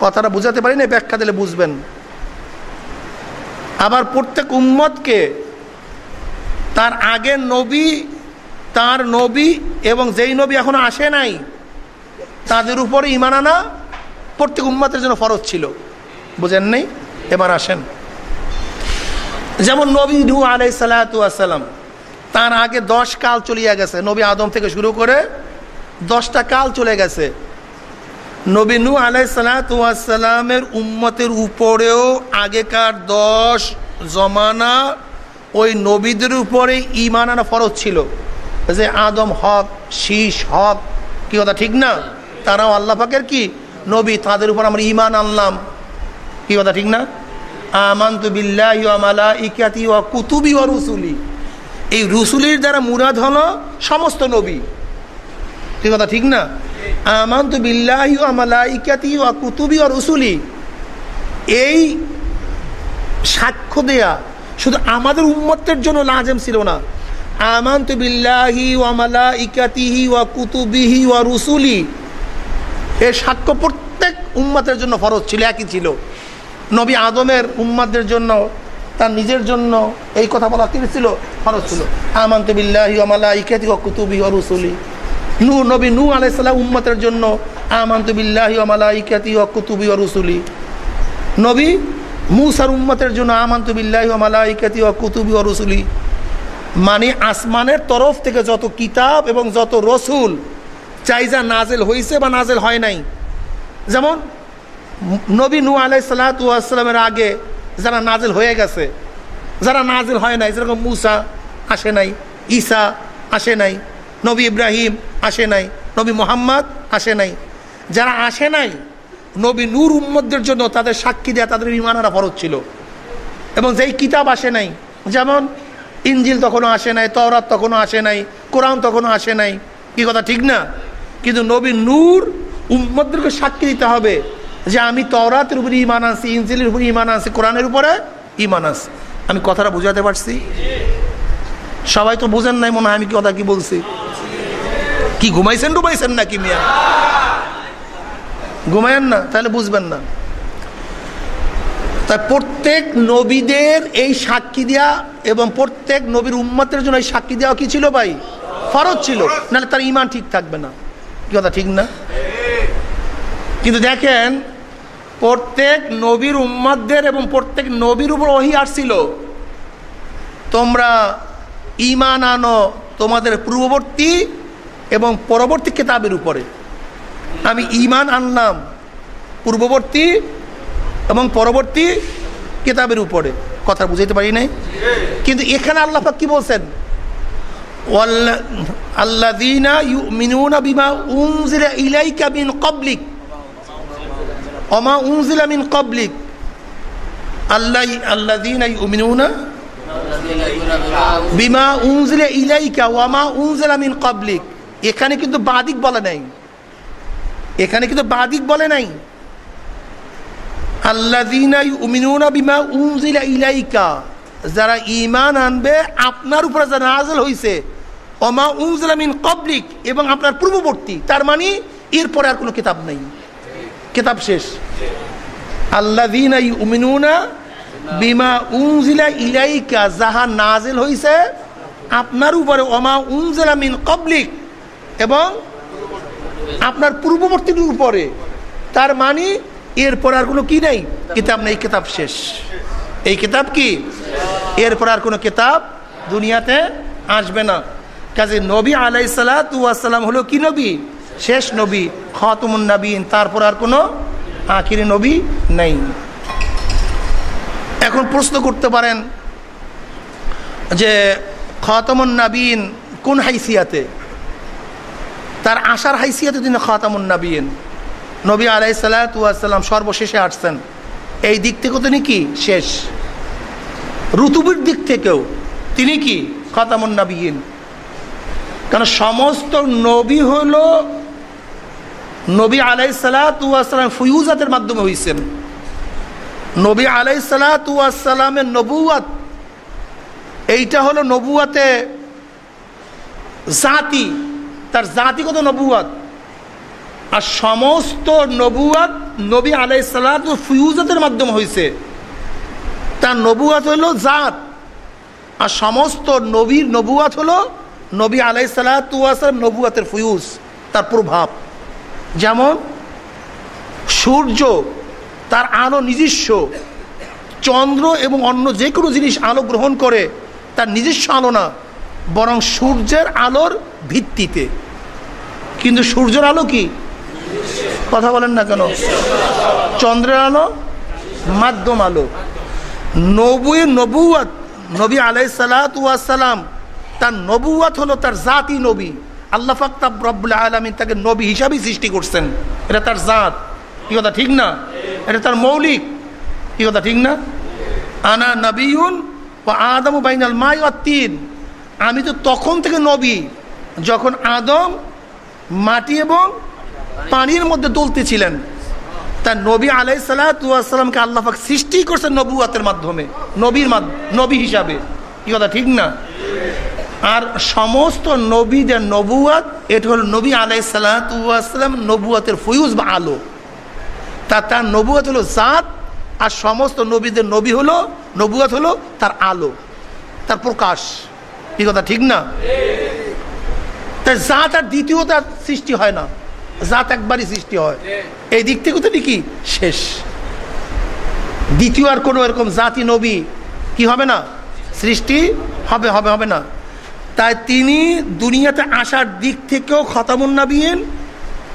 কথাটা বুঝাতে পারি না, ব্যাখ্যা দিলে বুঝবেন। আবার প্রত্যেক উম্মতকে তার আগের নবী, তার নবী এবং যেই নবী এখনও আসে নাই, তাদের উপরে ইমান আনা প্রত্যেক উম্মতের জন্য ফরজ ছিল। বুঝেন নেই? এবার আসেন। যেমন নবী নু আলাই সালাতাম তার আগে দশ কাল চলিয়া গেছে। নবী আদম থেকে শুরু করে দশটা কাল চলে গেছে। নবী নু আলাই সালাতামের উম্মতের উপরেও আগেকার দশ জমানা ওই নবীদের উপরে ইমান আনা ফরজ ছিল। যে আদম হক, শীষ হক, কি কথা ঠিক না? তারাও আল্লাহ পাকের কি? নবী তাদের উপর আমরা ইমান আনলাম। কি কথা, ঠিক না? আমান্তু বিল্লাহি ওয়া মালাইকাতি ওয়া কুতুবি ওয়া রুসুলি। এই রুসুলির দ্বারা মুরাদ হলো সমস্ত নবী। কি কথা, ঠিক না? আমান্তু বিল্লাহি ওয়া মালাইকাতি ওয়া কুতুবি ওয়া রুসুলি। এই সাক্ষ্য দেয়া শুধু আমাদের উম্মতের জন্য লাজেম ছিল না। আমান্তু বিল্লাহি ওয়া মালাইকাতিহি ওয়া কুতুবিহি ওয়া রুসুলি। এই সাক্ষ্য প্রত্যেক উম্মতের জন্য ফরজ ছিল, একই ছিল। নবী আদমের উম্মাদের জন্য, তার নিজের জন্য এই কথা বলা কি ছিল? ফরজ ছিল। আমান্ত বিল্লাহি আমালা ইকাতি কুতুবি রুসুলি। নু, নবী নু আলাইসাল্লাম উম্মতের জন্য আমান্ত বিল্লাহি আমালা ইকাতি কুতুবি রুসুলি। নবী মুসার উম্মতের জন্য আমান্ত বিল্লাহি আমালা ইকাতি কুতুবি রুসুলি। মানে আসমানের তরফ থেকে যত কিতাব এবং যত রসুল চাইজা নাজেল হয়েছে বা নাজেল হয় নাই। যেমন, নবী নু আলাই সাল্লাতামের আগে যারা নাজেল হয়ে গেছে, যারা নাজেল হয় নাই, যেরকম মুসা আসে নাই, ঈসা আসে নাই, নবী ইব্রাহিম আসে নাই, নবী মোহাম্মদ আসে নাই। যারা আসে নাই, নবী নূর উম্মদের জন্য তাদের সাক্ষী দেওয়া তাদের ইমানারা ফরজ ছিল। এবং যেই কিতাব আসে নাই, যেমন ইঞ্জিল তখনও আসে নাই, তওরাত তখনও আসে নাই, কোরআন তখনও আসে নাই, কি কথা ঠিক না? কিন্তু নবী নূর উম্মদদেরকে সাক্ষী দিতে হবে যে আমি তওরাতের উপরে ইমান আনছি ইঞ্জিলের উপরে ইমান আনছি, কোরআনের উপরে ইমান আনছি। আমি কথাটা বুঝাতে পারছি? সবাই তো বুঝেন নাই মনে হয় আমি কথা কি বলছি। কি ঘুমাইছেন, ডুবাইছেন নাকি মিয়া? ঘুমায়েন না, তাহলে বুঝবেন না। তাই প্রত্যেক নবীদের এই সাক্ষী দেওয়া এবং প্রত্যেক নবীর উম্মতের জন্য এই সাক্ষী দেওয়া কি ছিল ভাই? ফরজ ছিল, নাহলে তার ইমান ঠিক থাকবে না। কথা ঠিক না? কিন্তু দেখেন, প্রত্যেক নবীর উম্মাদদের এবং প্রত্যেক নবীর উপর ওহি আসছিল। তোমরা ইমান আনো তোমাদের পূর্ববর্তী এবং পরবর্তী কেতাবের উপরে। আমি ইমান আনলাম পূর্ববর্তী এবং পরবর্তী কেতাবের উপরে। কথা বুঝাইতে পারি নাই? কিন্তু এখানে আল্লাহ কি বলছেন? আল্লাদিনা ইউমিনুনা বিমা উনজিলা ইলাইকা মিন ক্বাবলিক। অমা উনজিলা মিন ক্বাবলিক। আল্লাহ আল্লাদিনা ইউমিনুনা বিমা উনজিলা ইলাইকা ওয়ামা উনজিলা মিন ক্বাবলিক। এখানে কিন্তু বাদিক বলে নাই। এখানে কিন্তু বাদিক বলে নাই। আল্লাদিনা ইউমিনুনা বিমা উনজিলা ইলাইকা। যারা ইমান আনবে, আপনার উপরে যা নাজল হয়েছে অমা উজলামিন কবলিক এবং আপনার পূর্ববর্তী, তার মানে এরপরে আর কোনো কিতাব নেই। কিতাব শেষ। আল্লাদিনা ইউমিনুনা বিমা উনজিলা ইলাইকা, যাহা নাজেল হইছে, আপনার উপরে অমা উনজিলা মিন কবলিক এবং আপনার পূর্ববর্তীর উপরে, তার মানে এরপর আর কোনো কি নেই? কিতাব নেই, কিতাব শেষ। এই কিতাব কি? এরপর আর কোনো কিতাব দুনিয়াতে আসবে না। কাজে নবী আলাই সালাতাম হলো কি নবী? শেষ নবী, খতমুন নবীন। তারপর আর কোনো আখিরি নবী নেই। এখন প্রশ্ন করতে পারেন যে খতমুন নবীন কোন হাইসিয়াতে? তার আশার হাইসিয়াতে তিনি খতামুন নবীন। নবী আলাই সাল্লাম সর্বশেষে আসছেন। এই দিক থেকেও তিনি কি? শেষ। ঋতুবির দিক থেকেও তিনি কি? খতামুন নবীন কারণ সমস্ত নবী হল নবী আলাই সালাতাম ফুয়ুজাতের মাধ্যমে হয়েছেন নবী আলাই সালাতামের নবুয়াত এইটা হলো নবুয়াতে জাতি, তার জাতিগত নবুয়াত আর সমস্ত নবুয়াত নবী আলাই সালাত ফুয়ুজাতের মাধ্যমে হয়েছে তার নবুয়াত হলো জাত। আর সমস্ত নবীর নবুয়াত হলো নবী আলাই সালাতাম নবুয়াতের ফুয়ুজ, তার প্রভাব। যেমন সূর্য, তার আলো নিজস্ব। চন্দ্র এবং অন্য যে কোনো জিনিস আলো গ্রহণ করে, তার নিজস্ব আলো না, বরং সূর্যের আলোর ভিত্তিতে। কিন্তু সূর্যের আলো কি? কথা বলেন না কেন? চন্দ্রের আলো, মাধ্যম আলো। নবুয়ের নবুয়াত, নবী আলাই সালাম, তার নবুয়াত হলো তার জাতি নবী। আল্লাহ ফাক্তাব রব্বুল আলমিন তাকে নবী হিসাবেই সৃষ্টি করছেন। এটা তার জাত। কি কথা, ঠিক না? এটা তার মৌলিক। কি কথা, ঠিক না? আনা নবীন ও আদম বাইনাল মাই তিন। আমি তো তখন থেকে নবী। যখন আদম মাটি এবং পানির মধ্যে দলতেছিলেন। তার নবী আলাই সালাতামকে আল্লাহ সৃষ্টি করছেন নবুয়াতের মাধ্যমে, নবীর নবী হিসাবে। কি কথা, ঠিক না? আর সমস্ত নবীদের নবুয়াত, এটা হল নবী আলাই সালাতাম নবুয়াতের ফুয়ুজ বা আলো। তা তার নবুয়াত হলো জাত, আর সমস্ত নবীদের নবী হলো, নবুয়াত হলো তার আলো, তার প্রকাশ। কি কথা, ঠিক না? তাই জাত আর দ্বিতীয় তার সৃষ্টি হয় না। জাত একবারই সৃষ্টি হয়। এই দিক থেকে তো কি শেষ। দ্বিতীয় আর কোনো এরকম জাতি নবী কি হবে না? সৃষ্টি হবে হবে হবে না। তাই তিনি দুনিয়াতে আসার দিক থেকেও খতামুন নাবিয়েন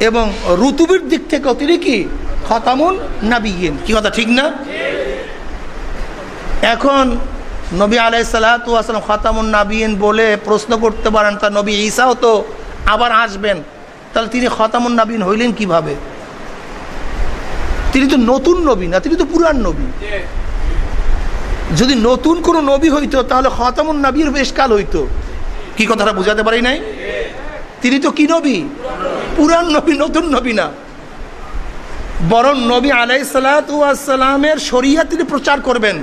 এবং ঋতুবির দিক থেকেও তিনি কি? খতামুন নাবিয়েন। কি কথা, ঠিক না? এখন নবী আলাই সালাতাম খতামুন নাবিয়েন বলে প্রশ্ন করতে পারেন, তা নবী ঈসাও তো আবার আসবেন। তাহলে তিনি খতামুন নবীন হইলেন কীভাবে? তিনি তো নতুন নবী না, তিনি তো পুরান নবী। যদি নতুন কোনো নবী হইতো, তাহলে খতামুন নবীর বেশ কাল হইতো। কি কথাটা বুঝাতে পারি নাই? তিনি তো কি নবী? পুরান নবী, নতুন নবী না। বরং নবী আলাই সালাতামের শরিয়া তিনি প্রচার করবেন।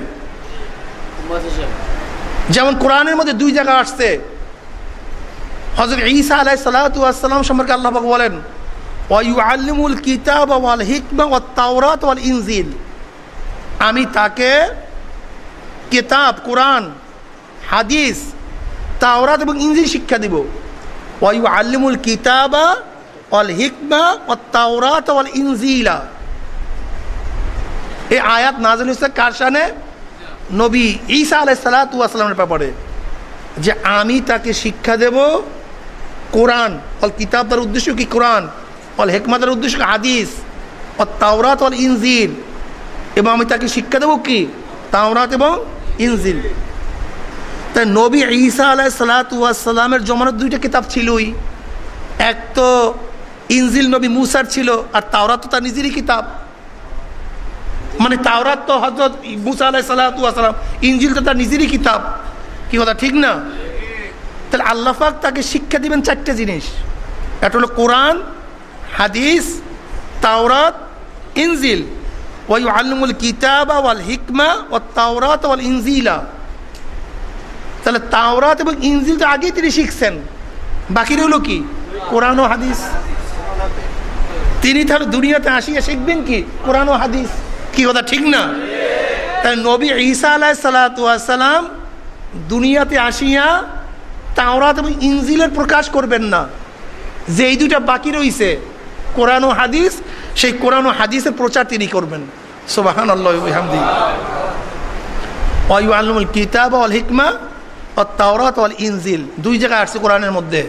যেমন কোরআনের মধ্যে দুই জায়গা আসছে। হজরত ঈসা আলাই সালাতাম সম্পর্কে আল্লাহ বলেন কিতাব ও তাওরাত ওয়াল ইনজিল। আমি তাকে কিতাব, কোরআন, হাদিস, তাওরাত এবং ইনজিল শিক্ষা দিব। ওয়াইউ আল্লিমুল কিতাবা অল হিকমা ও তাওরাত ওয়াল ইনজিলা। এই আয়াত নাজল হচ্ছে কার সানে নবী ঈসা আলাই সালাতামের ব্যাপারে। যে আমি তাকে শিক্ষা দেব কোরআন, অল কিতাব তার উদ্দেশ্য কি কোরআন? অল হেকমাতের উদ্দেশ্য কি হাদিস? ও তাওরাত, অল ইনজিল। এবং আমি তাকে শিক্ষা দেবো কি? তাওরাত এবং ইনজিল। তাই নবী ঈসা আলাহ সালাতামের জমানোর দুইটা কিতাব ছিলই। এক তো ইনজিল নবী মুসার ছিল, আর তাওরাত তো তার নিজেরই কিতাব। মানে তাওরাত তো হজরত মুসা আলাহ সাল্লাম ইনজিল তো তার নিজেরই কিতাব। কি কথা, ঠিক না? তাহলে আল্লাহাক তাকে শিক্ষা দিবেন চারটে জিনিস। একটা হলো কোরআন, হাদিস, তাওরাত, ইনজিল। ওই আল্লুমুল কিতাবা ওয়াল হিকমা ও তাওরাত ওয়াল ইনজিলা। তাহলে তাওরাত এবং ইনজিল তো আগেই তিনি শিখছেন। বাকি রইল কি? কোরআন ও হাদিস। তিনি তাহলে দুনিয়াতে আসিয়া শিখবেন কি? কোরআন ও হাদিস। কি কথা, ঠিক না? তাই নবী ঈসা আলাহ সালাতাম দুনিয়াতে আসিয়া তাওরাত এবং ইনজিলের প্রকাশ করবেন না। যে এই দুইটা বাকি রয়েছে কোরআন ও হাদিস, সেই কোরআন ও হাদিসের প্রচার তিনি করবেন। সোবাহান আল্লাহামদি আল্লামুল কিতাব অল হিকমা ও তাওরাত অল ইনজিল। দুই জায়গায় আসছে কোরআনের মধ্যে।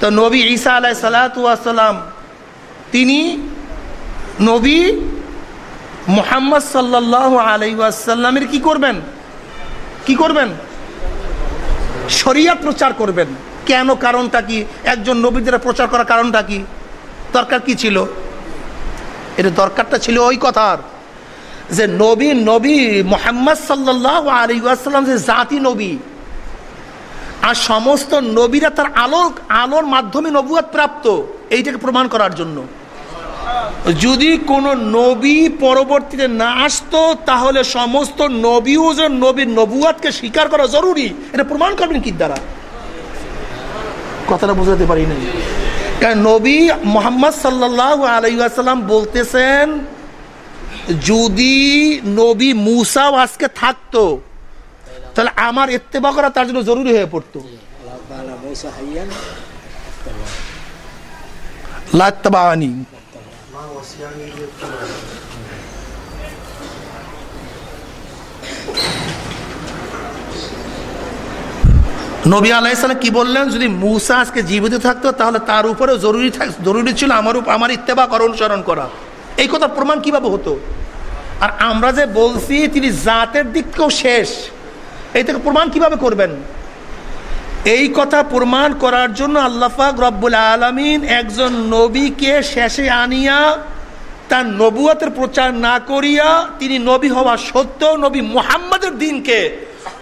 তো নবী ঈসা আলাহ সালাতাম তিনি নবী মোহাম্মদ সাল্লাহ আলাইসাল্লামের কি করবেন? কি করবেন? শরিয়া প্রচার করবেন। কেন কারণটা কি? একজন নবীদের প্রচার করার কারণটা কি? দরকার কি ছিল? এটা দরকারটা ছিল ওই কথার। যে নবী নবী মোহাম্মদ সাল্লাহ আলিউসাল্লাম যে জাতি নবী, আর সমস্ত নবীরা তার আলোর আলোর মাধ্যমে নবুয়াত প্রাপ্ত, এইটাকে প্রমাণ করার জন্য। যদি কোনো নবী পরবর্তীতে না আসতো তাহলে সমস্ত নবীও যে নবীর নবুয়াতকে স্বীকার করা জরুরি। এটা প্রমাণ করবেন কি দ্বারা? কথাটা বুঝাতে পারি নাই। কারণ নবী মোহাম্মদ সাল্লাহ আলাইসাল্লাম বলতেছেন যদি নবী মুসাও আজকে থাকতো তাহলে আমার এত্তেবা করা তার জন্য জরুরি হয়ে পড়তো। লাত্তাবানি নবী আলাইসালাম কি বললেন? যদি মুসা আজকে জীবিত থাকতো, তাহলে তার উপরেও জরুরি জরুরি ছিল আমার আমার ইত্তেবা করা, অনুসরণ করা। এই কথা প্রমাণ কীভাবে হতো? আর আমরা যে বলছি, তিনি জাতের দিক শেষ। এই থেকে প্রমাণ কীভাবে করবেন? এই কথা প্রমাণ করার জন্য আল্লাহাক রব্বুল আলমিন একজন নবীকে শেষে আনিয়া তার নবুয়াতের প্রচার না করিয়া তিনি নবী হওয়া সত্ত্বেও নবী মোহাম্মদের দিনকে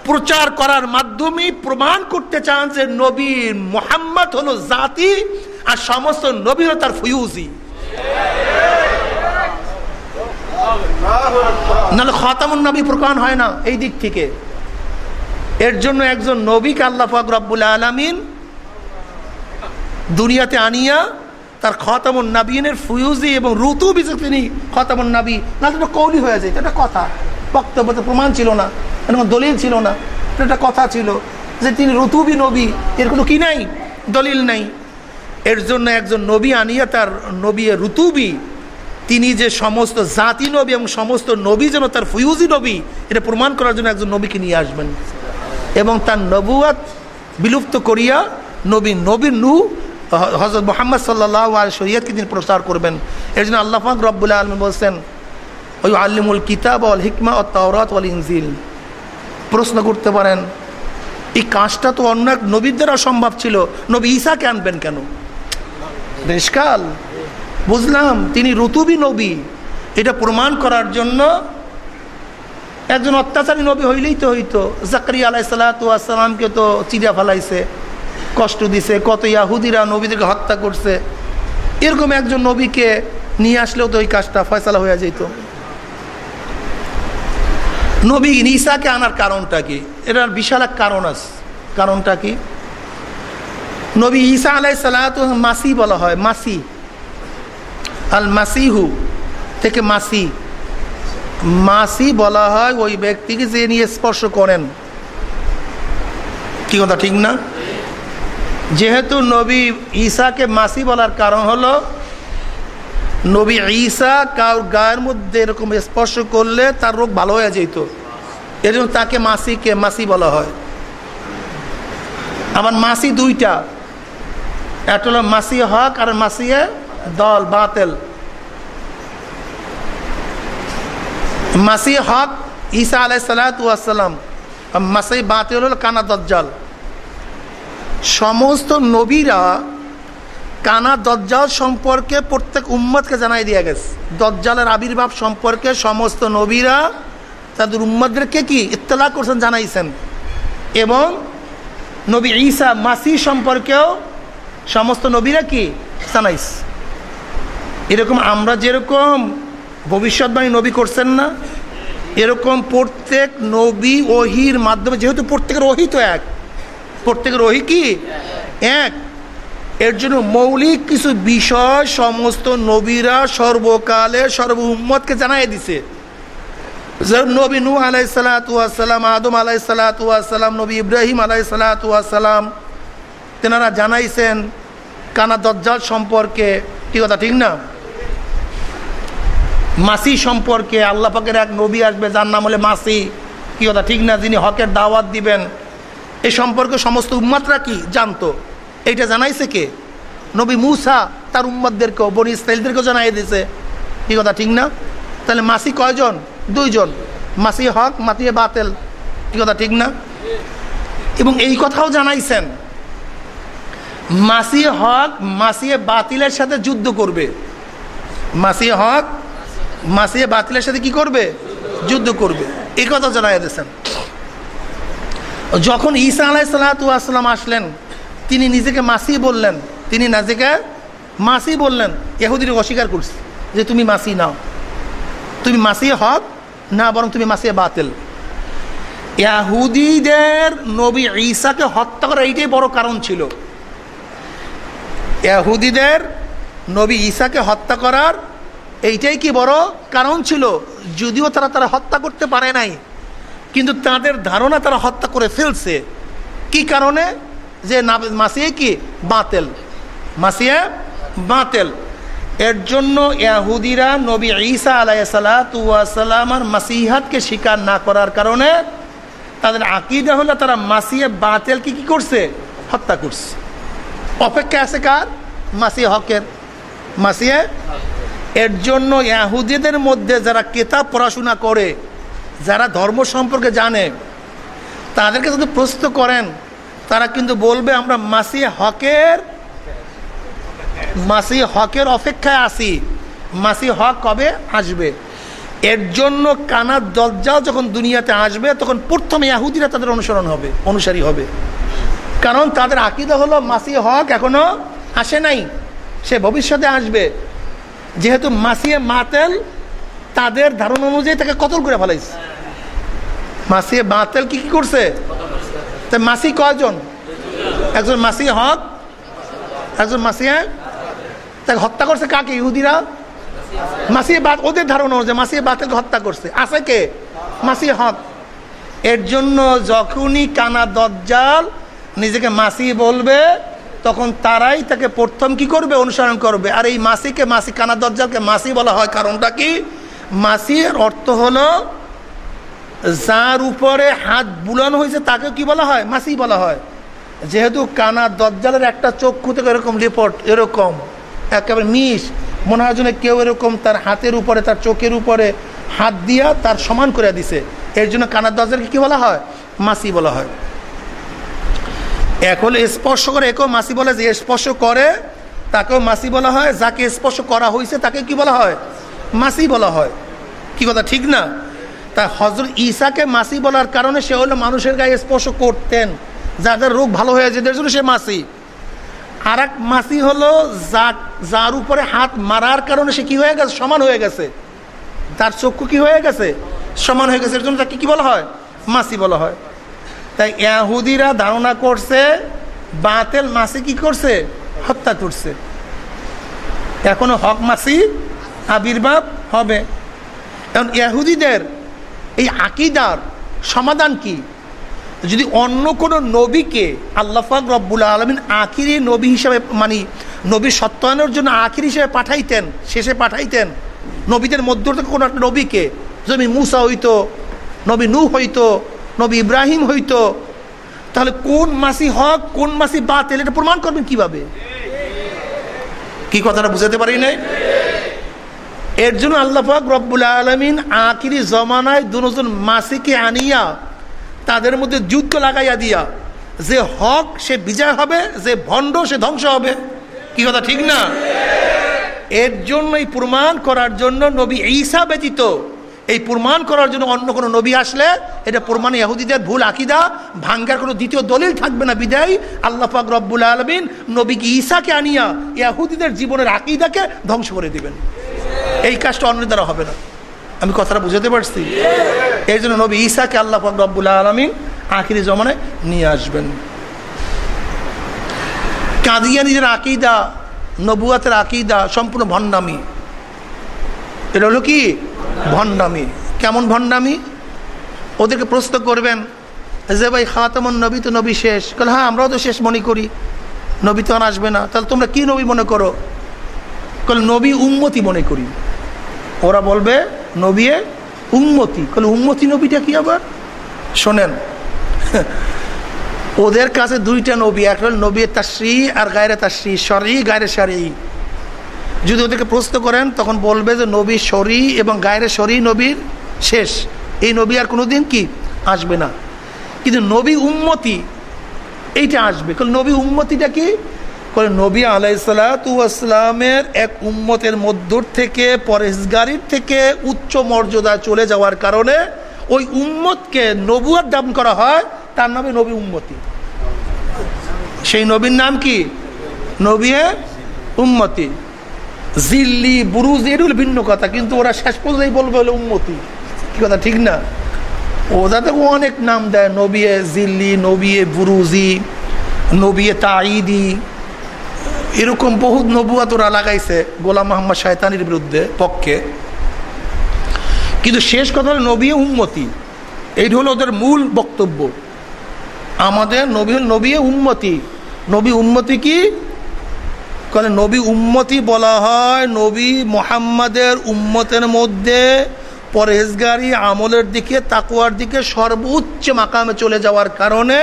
প্রচার করার মাধ্যমে প্রমাণ করতে চান যে নবী মোহাম্মদ হলো জাতি আর সমস্ত নবী হলো তার ফুয়ুজি নাহলে খতামুন নবী প্রকাশ হয় না এই দিক থেকে। এর জন্য একজন নবীকে আল্লাহ রব্বুল আলমিন দুনিয়াতে আনিয়া তার খতামুন নাবিনের ফুয়ুজি এবং ঋতু বিশেষ তিনি খতামুন নাবি না তো কৌলি হয়ে যায় এটা কথা। বক্তব্যতে প্রমাণ ছিল না এরকম দলিল ছিল না, এটা কথা ছিল যে তিনি ঋতুবি নবী, এর কোনো কি নাই, দলিল নাই। এর জন্য একজন নবী আনিয়া তার নবী ঋতুবি তিনি যে সমস্ত জাতি নবী এবং সমস্ত নবী যেন তার ফুয়ুজি নবী, এটা প্রমাণ করার জন্য একজন নবীকে নিয়ে আসবেন। এবং তার নবুয়াত বিলুপ্ত করিয়া নবী, নবীর নু হজরত মোহাম্মদ সাল্লাহ আল শরিয়তকে তিনি প্রচার করবেন। এর জন্য আল্লাহ ফাক রব্বুল্লাহ আলম বলছেন ওই আল্লিমুল কিতাব অল হিকমা ও তাওরাত অল ইনজিল। প্রশ্ন করতে পারেন, এই কাজটা তো অন্য এক নবীর দ্বারা সম্ভব ছিল। নবী ঈসাকে আনবেন কেন? রেশকাল বুঝলাম, তিনি ঋতুবি নবী। এটা প্রমাণ করার জন্য একজন অত্যাচারী নবী হইলেই তো হইতো। জাকরি আলাই সালাতামকে তো চিড়া ফেলাইছে, কষ্ট দিছে, কত ইয়াহুদিরা নবীদেরকে হত্যা করছে। এরকম একজন নবীকে নিয়ে আসলেও তো ওই কাজটা ফয়সালা হয়ে যেত নবী নিসাকে আনার কারণটা কি? এটার বিশাল এক কারণ আছে কারণটা কি? নবী ঈসা আলাই সালাত মাসি বলা হয়, মাসি। আল মাসিহু থেকে মাসি। মাসি বলা হয় ওই ব্যক্তিকে যে নিয়ে স্পর্শ করেন। কি কথা, ঠিক না? যেহেতু নবী ঈসাকে মাসি বলার কারণ হলো, নবী ঈসা কার গায়ের মধ্যে এরকম স্পর্শ করলে তার রোগ ভালো হয়ে যেত। এর জন্য তাকে মাসিকে মাসি বলা হয়। আমার মাসি দুইটা। একটা হলো মাসি হক আর মাসিয়ে দল, বাতেল। মাসি হক ঈসা আলাই সালাতাম মাসি বাতিল কানা দজ্জাল। সমস্ত নবীরা কানা দজ্জাল সম্পর্কে প্রত্যেক উম্মতকে জানাই দিয়ে গেছে। দজ্জালের আবির্ভাব সম্পর্কে সমস্ত নবীরা তাদের উম্মদদেরকে কি ইত্তলা করছেন, জানাইছেন। এবং নবী ঈসা মাসি সম্পর্কেও সমস্ত নবীরা কি জানাইস এরকম আমরা যেরকম ভবিষ্যৎবাণী নবী করছেন না। এরকম প্রত্যেক নবী ওহির মাধ্যমে, যেহেতু প্রত্যেকের ওহি তো এক। প্রত্যেকের ওহি কি? এক। এর জন্য মৌলিক কিছু বিষয় সমস্ত নবীরা সর্বকালে সর্ব উম্মতকে জানাই দিছে। নবী নু আলাই সালাতাম আদম আলাই সালাতাম নবী ইব্রাহিম আলাই সালাতাম তেনারা জানাইছেন কানা দজ্জাল সম্পর্কে। কি কথা, ঠিক না? মাসি সম্পর্কে আল্লাহ পাকের এক নবী আসবে, যার নাম হলে মাসি। কি কথা? ঠিক না? যিনি হকের দাওয়াত দিবেন। এ সম্পর্কে সমস্ত উম্মাতরা কি জানতো? এইটা জানাইছে কে? নবী মুসা তার উম্মাদদেরকেও বনি ইসরায়েলদেরকেও জানাই দিছে। কি কথা? ঠিক না? তাহলে মাসি কয়জন? দুইজন। মাসি হক মাতিয়ে বাতেল। কি কথা? ঠিক না? এবং এই কথাও জানাইছেন। মাসি হক মাসিয়ে বাতিলের সাথে যুদ্ধ করবে। মাসি হক মাসিয়ে বাতিলের সাথে কি করবে? যুদ্ধ করবে। এই কথা জানাই দিয়েছেন যখন ঈসা আলাই সালাতাম আসলেন, তিনি নিজেকে মাসি বললেন। তিনি নিজেকে মাসি বললেন। এহুদির অস্বীকার করছে যে তুমি মাসি নাও। তুমি মাসি হক না, বরং তুমি মাসিয়ে বাতিল। ইয়াহুদিদের নবী ঈসাকে হত্যা করা এইটাই বড় কারণ ছিল। ইয়াহুদিদের নবী ঈসাকে হত্যা করার এইটাই কি বড় কারণ ছিল? যদিও তারা তারা হত্যা করতে পারে নাই, কিন্তু তাদের ধারণা তারা হত্যা করে ফেলছে। কি কারণে? যে না মাসিয়ে কি? বাতেল। মাসিয়া বাতেল। এর জন্য ইয়াহুদিরা নবী ঈসা আলাইসালাতামার মাসিহাতকে স্বীকার না করার কারণে তাদের আকিদা হলে তারা মাসিয়ে বাতেলকে কি করছে? হত্যা করছে। অপেক্ষা আছে কার? মাসি হকের। মাসিয়ে এর জন্য ইয়াহুদিদের মধ্যে যারা কেতাব পড়াশোনা করে, যারা ধর্ম সম্পর্কে জানে, তাদেরকে যদি প্রস্তুত করেন, তারা কিন্তু বলবে, আমরা মাসি হকের মাসি হকের অপেক্ষায় আসি মাসি হক কবে আসবে? এর জন্য কানার দরজাও যখন দুনিয়াতে আসবে, তখন প্রথমে ইয়াহুদিরা তাদের অনুসরণ হবে, অনুসারী হবে। কারণ তাদের আকিদা হলো মাসি হক এখনও আসে নাই, সে ভবিষ্যতে আসবে। যেহেতু মাসিয়ে মাতেল তাদের ধারণা অনুযায়ী তাকে কতল করে ফেলাইছে? মাসিয়ে মাতেল কি কি করছে? তা মাসি কয়জন? একজন মাসি হক, একজন মাসিয়া তাকে হত্যা করছে কাকে? ইহুদিরা? মাসিয়ে বাদ ওদের ধারণা অনুযায়ী মাসিয়ে বাতেলকে হত্যা করছে। আছে কে? মাসিয়ে হক। এর জন্য যখনই কানা দজ্জাল নিজেকে মাসি বলবে তখন তারাই তাকে প্রথম কি করবে? অনুসরণ করবে। আর এই মাসিকে, মাসি কানা দজ্জালকে মাসি বলা হয়। কারণটা কি? মাসির অর্থ হলো, যার উপরে হাত বুলানো হয়েছে, তাকে কি বলা হয়? মাসি বলা হয়। যেহেতু কানা দজ্জালের একটা চক্ষু থেকে এরকম রিপোর্ট এরকম, একেবারে মিস মনে হয় কেউ এরকম তার হাতের উপরে, তার চোখের উপরে হাত দিয়া তার সমান করে দিছে। এর জন্য কানা দজ্জালকে কি বলা হয়? মাসি বলা হয়। এখন স্পর্শ করে, একেও মাসি বলে যে স্পর্শ করে, তাকেও মাসি বলা হয়। যাকে স্পর্শ করা হয়েছে তাকে কি বলা হয়? মাসি বলা হয়। কি কথা, ঠিক না? তা হজরত ঈসাকে মাসি বলার কারণে সে হলো মানুষের গায়ে স্পর্শ করতেন। যাদের রোগ ভালো হয়ে যেতে জন্য সে মাসি। আর এক মাসি হলো যা, যার উপরে হাত মারার কারণে সে কি হয়ে গেছে? সমান হয়ে গেছে। তার চক্ষু কি হয়ে গেছে? সমান হয়ে গেছে এর জন্য তাকে কি বলা হয়? মাসি বলা হয়। তাই ইয়াহুদিরা ধারণা করছে, বাতেল মাসি কি করছে? হত্যা করছে। এখনও হক মাসি, আবির্ভাব হবে। এখন ইয়াহুদিদের এই আকিদার সমাধান কি? যদি অন্য কোনো নবীকে আল্লাহাক রব্বুল আলমিন আখিরি নবী হিসাবে মানে নবীর সত্যায়নের জন্য আখির হিসেবে পাঠাইতেন, শেষে পাঠাইতেন, নবীদের মধ্য থেকে কোনো একটা নবীকে যদি মুসা হইতো, নবী নু হইতো নবী ইব্রাহিম হইতো, তাহলে কোন মাসি হক, কোন মাসি বাতিল, এটা প্রমাণ করবেন কীভাবে? কি কথাটা বুঝাতে পারি নাই? এর জন্য আল্লাহাক রব্বুল আলমিন আখিরি জমানায় দুজন মাসিকে আনিয়া, তাদের মধ্যে যুদ্ধ লাগাইয়া দিয়া, যে হক সে বিজয় হবে, যে ভণ্ড সে ধ্বংস হবে। কি কথা ঠিক না? এর জন্য এই প্রমাণ করার জন্য নবী ঈসা ব্যতীত এই প্রমাণ করার জন্য অন্য কোনো নবী আসলে, এটা প্রমাণ ইহুদিদের ভুল আকিদা, ভাঙ্গার কোনো দ্বিতীয় দলিল থাকবে না বিদায়। আল্লাহ পাক রব্বুল আলমিন নবীকে ঈসাকে আনিয়া ইয়াহুদিদের জীবনের আকিদাকে ধ্বংস করে দিবেন। এই কাজটা অন্য দ্বারা হবে না। আমি কথাটা বুঝাতে পারছি? এই জন্য নবী ঈসাকে আল্লাহ পাক রব্বুল আলমিন আখিরি জমানে নিয়ে আসবেন। কাঁদিয়া নিজের আকিদা, নবুয়াতের আকিদা সম্পূর্ণ ভণ্ডামি। এটা হলো কি? ভণ্ডামি। কেমন ভণ্ডামি? ওদেরকে প্রশ্ন করবেন, যে ভাই খাতামন নবী তো নবী শেষ। কাল হ্যাঁ আমরাও তো শেষ মনে করি। নবী তো আর আসবে না। তাহলে তোমরা কি নবী মনে করো? কাল, নবী উন্মতি মনে করি। ওরা বলবে, নবী উন্মতি কাল উন্মতি নবীটা কি আবার? শোনেন, ওদের কাছে দুইটা নবী একটা নবী তাশ্রী আর গায়ের তাশ্রী সরি গায়ের সারি যদি ওদেরকে প্রশ্ন করেন, তখন বলবে যে নবী শরী এবং গায়ের শরী নবীর শেষ। এই নবী আর কোনোদিন কি? আসবে না। কিন্তু নবী উন্মতি এইটা আসবে। কারণ নবী উন্মতিটা কি? নবী আলাইসালামের এক উম্মতের মধ্য থেকে পরেশগারির থেকে উচ্চ মর্যাদা চলে যাওয়ার কারণে ওই উম্মতকে নবুয়ার দাম করা হয়। তার নামে নবী উম্মতি। সেই নবীর নাম কি? নবী উম্মতি। জিল্লি, বুরুজ, এগুলো ভিন্ন কথা, কিন্তু ওরা শেষ পর্যন্ত বলবে হলো উন্মতি কি কথা, ঠিক না? ওরা তো অনেক নাম দেয়, নবিয়ে জিল্লি, নবিয়ে বুরুজি, নবিয়ে তাইদি এরকম বহুত নবুয়াত ওরা লাগাইছে গোলাম মোহাম্মদ শায়তানির বিরুদ্ধে, পক্ষে। কিন্তু শেষ কথা হলো নবী উন্মতি এইটা হলো ওদের মূল বক্তব্য। আমাদের নবী নবী উন্মতি নবী উন্মতি কি? কারণ নবী উম্মতি বলা হয়, নবী মোহাম্মদের উম্মতের মধ্যে পরেজগারি আমলের দিকে তাকুয়ার দিকে সর্বোচ্চ মাকামে চলে যাওয়ার কারণে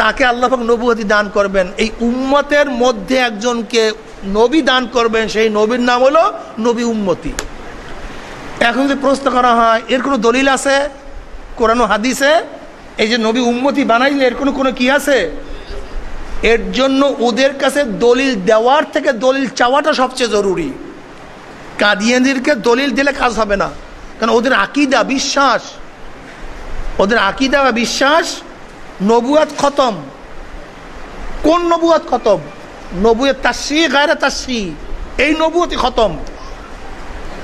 তাকে আল্লাহাক নবুয়তি দান করবেন। এই উম্মতের মধ্যে একজনকে নবী দান করবেন, সেই নবীর নাম হলো নবী উম্মতি। এখন যদি প্রশ্ন করা হয়, এর কোনো দলিল আছে? কোরআন হাদিসে এই যে নবী উম্মতি বানাইলে এর কোনো কোনো কি আছে? এর জন্য ওদের কাছে দলিল দেওয়ার থেকে দলিল চাওয়াটা সবচেয়ে জরুরি। কাদিয়ানিদেরকে দলিল দিলে কাজ হবে না। কারণ ওদের আকিদা বিশ্বাস। ওদের আকিদা বা বিশ্বাস নবুয়াত খতম। কোন নবুয়াত খতম? নবুয়ের তাসি গায়রা তাসি এই নবুয়তি খতম।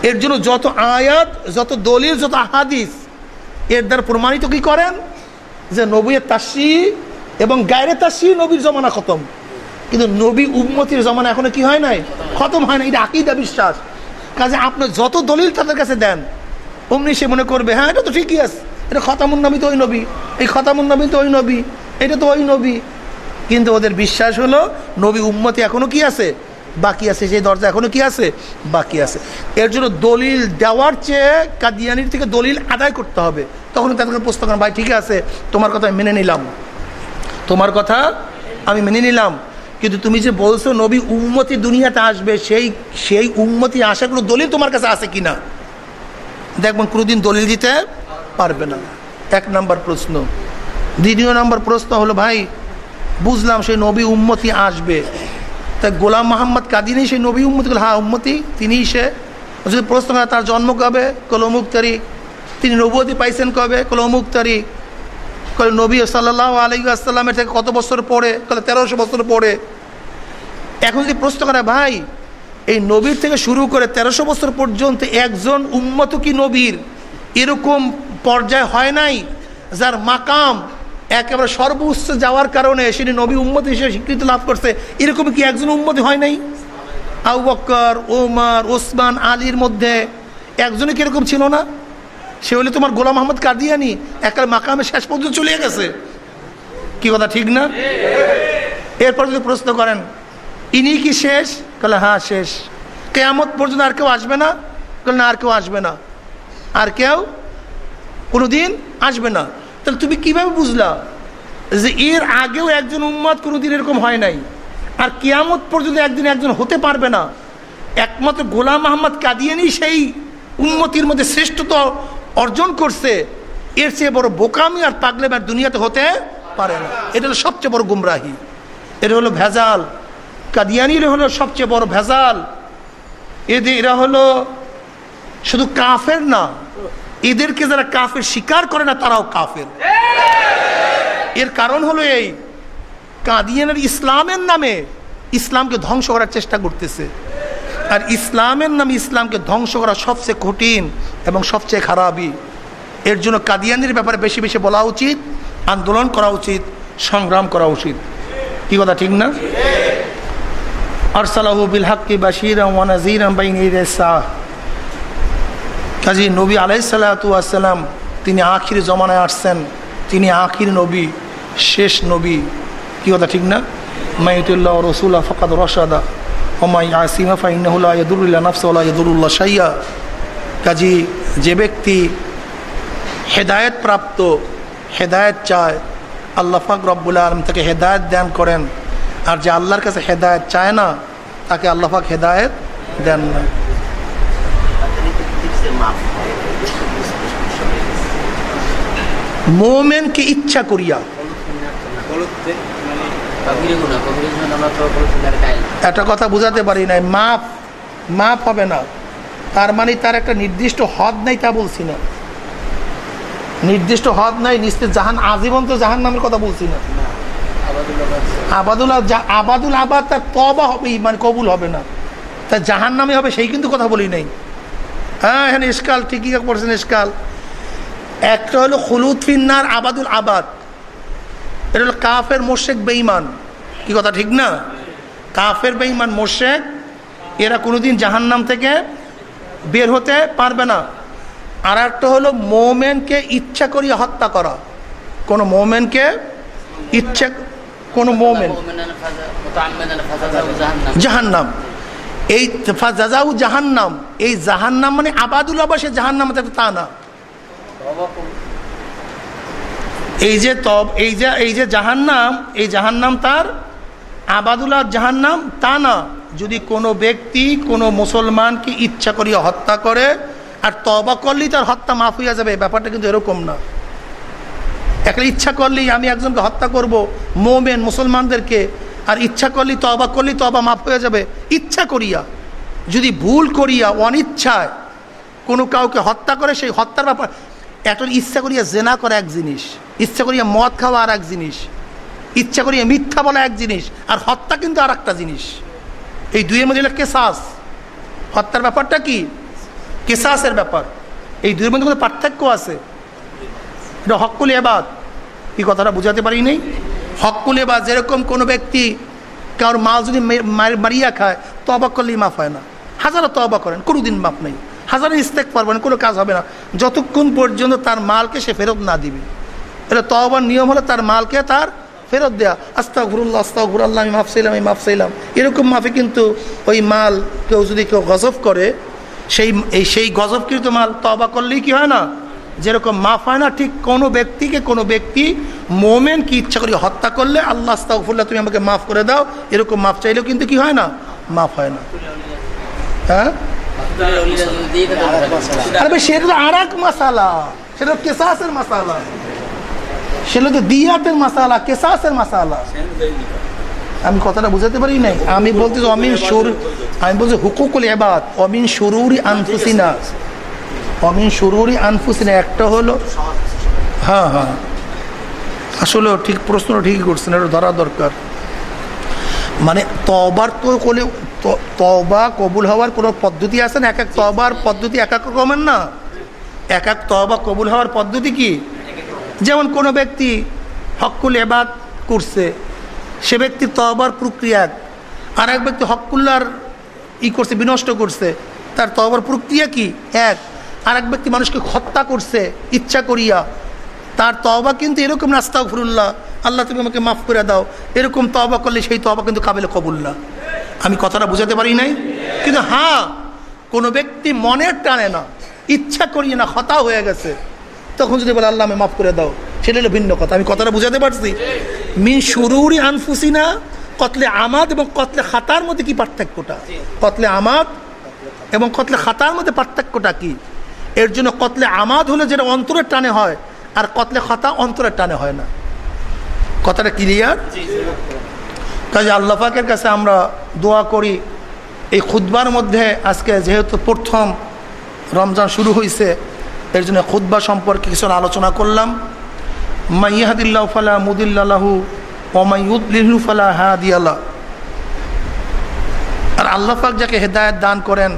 এর জন্য যত আয়াত, যত দলিল, যত আহাদিস, এর দ্বারা প্রমাণিত কি করেন? যে নবীর তাসি এবং গায়রে তাসি নবীর জমানা খতম। কিন্তু নবী উম্মতির জমানা এখনও কি হয় নাই? খতম হয় না এটা আকিদা বিশ্বাস। কাজে আপনি যত দলিল তাদের কাছে দেন, অমনি সে মনে করবে হ্যাঁ এটা তো ঠিকই আছে। এটা খতামুন নবী তো ওই নবী। এই খতামুন নবী তো ওই নবী। এটা তো ওই নবী। কিন্তু ওদের বিশ্বাস হলো, নবী উম্মতি এখনও কি আছে? বাকি আছে সেই দরজা এখনও কি আছে? বাকি আছে। এর জন্য দলিল দেওয়ার চেয়ে কাদিয়ানির থেকে দলিল আদায় করতে হবে। তখন প্রশ্ন করেন, ভাই ঠিক আছে, তোমার কথা মেনে নিলাম। তোমার কথা? আমি মেনে নিলাম। কিন্তু তুমি যে বলছো নবী উম্মতি দুনিয়াতে আসবে, সেই সেই উম্মতি আসার কোনো দলিল তোমার কাছে আছে কি না দেখবেন কোনোদিন দলিল দিতে পারবে না। এক নাম্বার প্রশ্ন। দ্বিতীয় নাম্বার প্রশ্ন হলো, ভাই, বুঝলাম সেই নবী উম্মতি আসবে। তাই গোলাম মোহাম্মদ কাদিনী সেই নবী উম্মতি হ্যাঁ উম্মতি, তিনিই সে। যদি প্রশ্ন হয়, তার জন্ম কবে? কল অমুক তারিখ তিনি নবুয়তি পাইছেন কবে? কল অমুক তারিখ কলে নবী সাল্লাহ আলী আসসালামের থেকে কত বছর পরে? কলে তেরোশো বছর পরে। এখন যদি প্রশ্ন করে, ভাই, এই নবীর থেকে শুরু করে তেরোশো বছর পর্যন্ত একজন উম্মত কি নবীর? এরকম পর্যায় হয় নাই, যার মাকাম একেবারে সর্বোচ্চ যাওয়ার কারণে সেটি নবী উম্মত হিসেবে স্বীকৃতি লাভ করছে। এরকম কি একজন উম্মতি হয় নাই? আউ বক্কর, ওমার, ওসমান, আলীর মধ্যে একজনই কীরকম ছিল না? সে হলে তোমার গোলাম মোহাম্মদ কাদিয়ানি একাল মাকামে শেষ পর্যন্ত চলে গেছে। কি কথা, ঠিক না? এরপর যদি প্রশ্ন করেন, ইনি কি শেষ? কলে হ্যাঁ শেষ। কেয়ামত পর্যন্ত আর কেউ আসবে না? কলে না, আর কেউ আসবে না। আর কেউ কোনোদিন আসবে না। তাহলে তুমি কীভাবে বুঝলা যে এর আগেও একজন উম্মত কোনোদিন এরকম হয় নাই? আর কিয়ামত পর্যন্ত একদিন একজন হতে পারবে না? একমাত্র গোলাম আহমদ কাদিয়ানি সেই উন্মতির মধ্যে শ্রেষ্ঠতা অর্জন করছে, এর চেয়ে বড় বোকামি আর পাগলেম আর দুনিয়াতে হতে পারে না। এটা হলো সবচেয়ে বড় গুমরাহি। এটা হলো ভেজাল। কাদিয়ানির হলো সবচেয়ে বড় ভেজাল। এদের এরা হলো শুধু কাফের না, এদেরকে যারা কাফের স্বীকার করে না, তারাও কাফের। এর কারণ হলো এই, কাদিয়ানের ইসলামের নামে ইসলামকে ধ্বংস করার চেষ্টা করতেছে। আর ইসলামের নামে ইসলামকে ধ্বংস করা সবচেয়ে কঠিন এবং সবচেয়ে খারাপই। এর জন্য কাদিয়ানির ব্যাপারে বেশি বেশি বলা উচিত, আন্দোলন করা উচিত, সংগ্রাম করা উচিত। কি কথা, ঠিক না? আরসালাহু বিল হাক্কি বাশির ওয়ানাজির কাজী নবী আলাইসাল্লাম তিনি আখির জমানায় আসছেন। তিনি আখির নবী, শেষ নবী। কি কথা, ঠিক না? মাইতুল্লাহ রসুল্লাহ ফকাত রসাদা কাজী যে ব্যক্তি হেদায়ত প্রাপ্ত, হেদায়ত চায়, আল্লাহ ফাক রব্বুল আলম তাকে হেদায়ত দান করেন। আর যে আল্লাহর কাছে হেদায়ত চায় না, তাকে আল্লাহ পাক হেদায়ত দেন না। মোমেনকে ইচ্ছা করিয়া একটা কথা বুঝাতে পারি নাই মাপ মাপ হবে না। তার মানে তার একটা নির্দিষ্ট হদ নাই তা বলছি না। নির্দিষ্ট হদ নাই নিশ্চিত জাহান আজীবন তো জাহান নামের কথা বলছি না। আবাদুল আবাদুল আবাদ তার তবা হবে মানে কবুল হবে না। তা জাহান নামে হবে সেই কিন্তু কথা বলি নাই। হ্যাঁ এখানে ইস্কাল ঠিকই পড়ছেন ইস্কাল একটা হলো হলুদ ফিন্নার আবাদুল আবাদ। এটা হলো কাফের, মোশেক, বেঈমান। কি কথা, ঠিক না? কাফের, বেঈমান, মোশেক, এরা কোনোদিন জাহান্নাম থেকে বের হতে পারবে না। আর একটা হলো মোমেনকে ইচ্ছা করিয়া হত্যা করা। কোনো মোমেনকে ইচ্ছা, কোন মোমেন। জাহান্নাম। এই জাজাউ জাহান্নাম। এই জাহান্নাম মানে আবাদুল আবাসে জাহান্নাম তা না। এই যে তব, এই যে এই যে জাহান্নাম, এই জাহান্নাম তার আবাদুল্লাহ জাহান্নাম তা না। যদি কোনো ব্যক্তি, কোনো মুসলমানকে ইচ্ছা করিয়া হত্যা করে, আর তবা করলেই তার হত্যা মাফ হইয়া যাবে ব্যাপারটা কিন্তু এরকম না। একটা ইচ্ছা করলেই আমি একজনকে হত্যা করব, মোমেন মুসলমানদেরকে, আর ইচ্ছা করলেই তবা করলেই তবা মাফ হয়ে যাবে, ইচ্ছা করিয়া। যদি ভুল করিয়া, অনিচ্ছায় কোনো কাউকে হত্যা করে, সেই হত্যার ব্যাপার একটা ইচ্ছা করিয়া জেনা করা এক জিনিস, ইচ্ছা করিয়া মদ খাওয়া আর এক জিনিস, ইচ্ছা করিয়া মিথ্যা বলা এক জিনিস, আর হত্যা কিন্তু আর একটা জিনিস। এই দুইয়ের মধ্যে কেসাস। হত্যার ব্যাপারটা কি? কেসাসের ব্যাপার। এই দুইয়ের মধ্যে পার্থক্য আছে? এটা হকুল এবাদ। কি কথাটা বুঝাতে পারি নেই? হকুল এবাদ, যেরকম কোনো ব্যক্তি কারোর মাল যদি মারিয়া খায় তবা করলেই মাফ হয় না। হাজারো তবা করেন, কোনোদিন মাফ নেই। হাজারো ইস্তেক পারবেন কোনো কাজ হবে না। যতক্ষণ পর্যন্ত তার মালকে সে ফেরত না দিবে। এটা তবার নিয়ম হলে তার মালকে তার ফেরত দেয়া। আস্তা ঘুরুল্লাহ আস্তা ঘুরাল্লাহ আমি মাফ চাইলাম, আমি মাফ চাইলাম। এরকম মাফে কিন্তু ওই মাল কেউ যদি কেউ গজব করে, সেই, এই সেই গজবকৃত মাল তবা করলেই কি হয় না? যেরকম মাফ হয় না, ঠিক কোনো ব্যক্তিকে কোনো ব্যক্তি মোমেন কি ইচ্ছা করি হত্যা করলে আল্লাহ আস্তাগফুল্লাহ তুমি আমাকে মাফ করে দাও, এরকম মাফ চাইলেও কিন্তু কি হয় না? মাফ হয় না। হ্যাঁ? সেটা আর এক মশালা। সেটা কেসাসের মশালা। সেটা তো কেসাসের আমি কথাটা বুঝাতে পারি নাই। আমি বলতে অমিন আমি বলছি হুকুকুল এবাদ অমিন সুরুরি আনফুসিনা। অমিন সুরুরি আনফুসিনা, একটা হলো হ্যাঁ হ্যাঁ। আসলে ঠিক প্রশ্ন ঠিকই করছেন, এটা ধরা দরকার। মানে তবার তো কোলে তবা কবুল হওয়ার কোনো পদ্ধতি আছে না? এক এক তবার পদ্ধতি এক এক রকমের না? এক এক তবা কবুল হওয়ার পদ্ধতি কি? যেমন কোনো ব্যক্তি হকুল এবাদ করছে, সে ব্যক্তির তবার প্রক্রিয়া এক আর এক ব্যক্তি হকুল্লার ই করছে, বিনষ্ট করছে, তার তবার প্রক্রিয়া কি? এক আর এক ব্যক্তি মানুষকে হত্যা করছে, ইচ্ছা করিয়া, তার তবা কিন্তু এরকম রাস্তা ফুরুল্লাহ আল্লাহ তুমি আমাকে মাফ করে দাও, এরকম তবা করলে সেই তবা কিন্তু কাবেলে কবুল্লা আমি কথাটা বুঝাতে পারি নাই? কিন্তু হ্যাঁ কোনো ব্যক্তি মনের টানে না ইচ্ছা করিয়ে না হতা হয়ে গেছে। তখন যদি বলে আল্লাহ আমি মাফ করে দাও। সেটা হলো ভিন্ন কথা। আমি কথাটা বুঝাতে পারছি? মিন শুরুরই আনফুসিনা কতলে আমাদ এবং কতলে খাতার মধ্যে কি পার্থক্যটা? কতলে আমাদ এবং কতলে খাতার মধ্যে পার্থক্যটা কি? এর জন্য কতলে আমাদ হলে যেটা অন্তরের টানে হয় আর কতলে খাতা অন্তরের টানে হয় না। কথাটা ক্লিয়ার কাজে আল্লাহাকের কাছে আমরা দোয়া করি। এই খুদ্বার মধ্যে আজকে যেহেতু প্রথম রমজান শুরু হয়েছে এর জন্য খুদ্া সম্পর্কে কিছু আলোচনা করলাম। মাইয়াহাদিল্লাহ ফালা মুদিল্লাহু ওমাইউদ্লিহু ফালা হাদিয়াল্লাহ আর আল্লাহাক যাকে হেদায়ত দান করেন,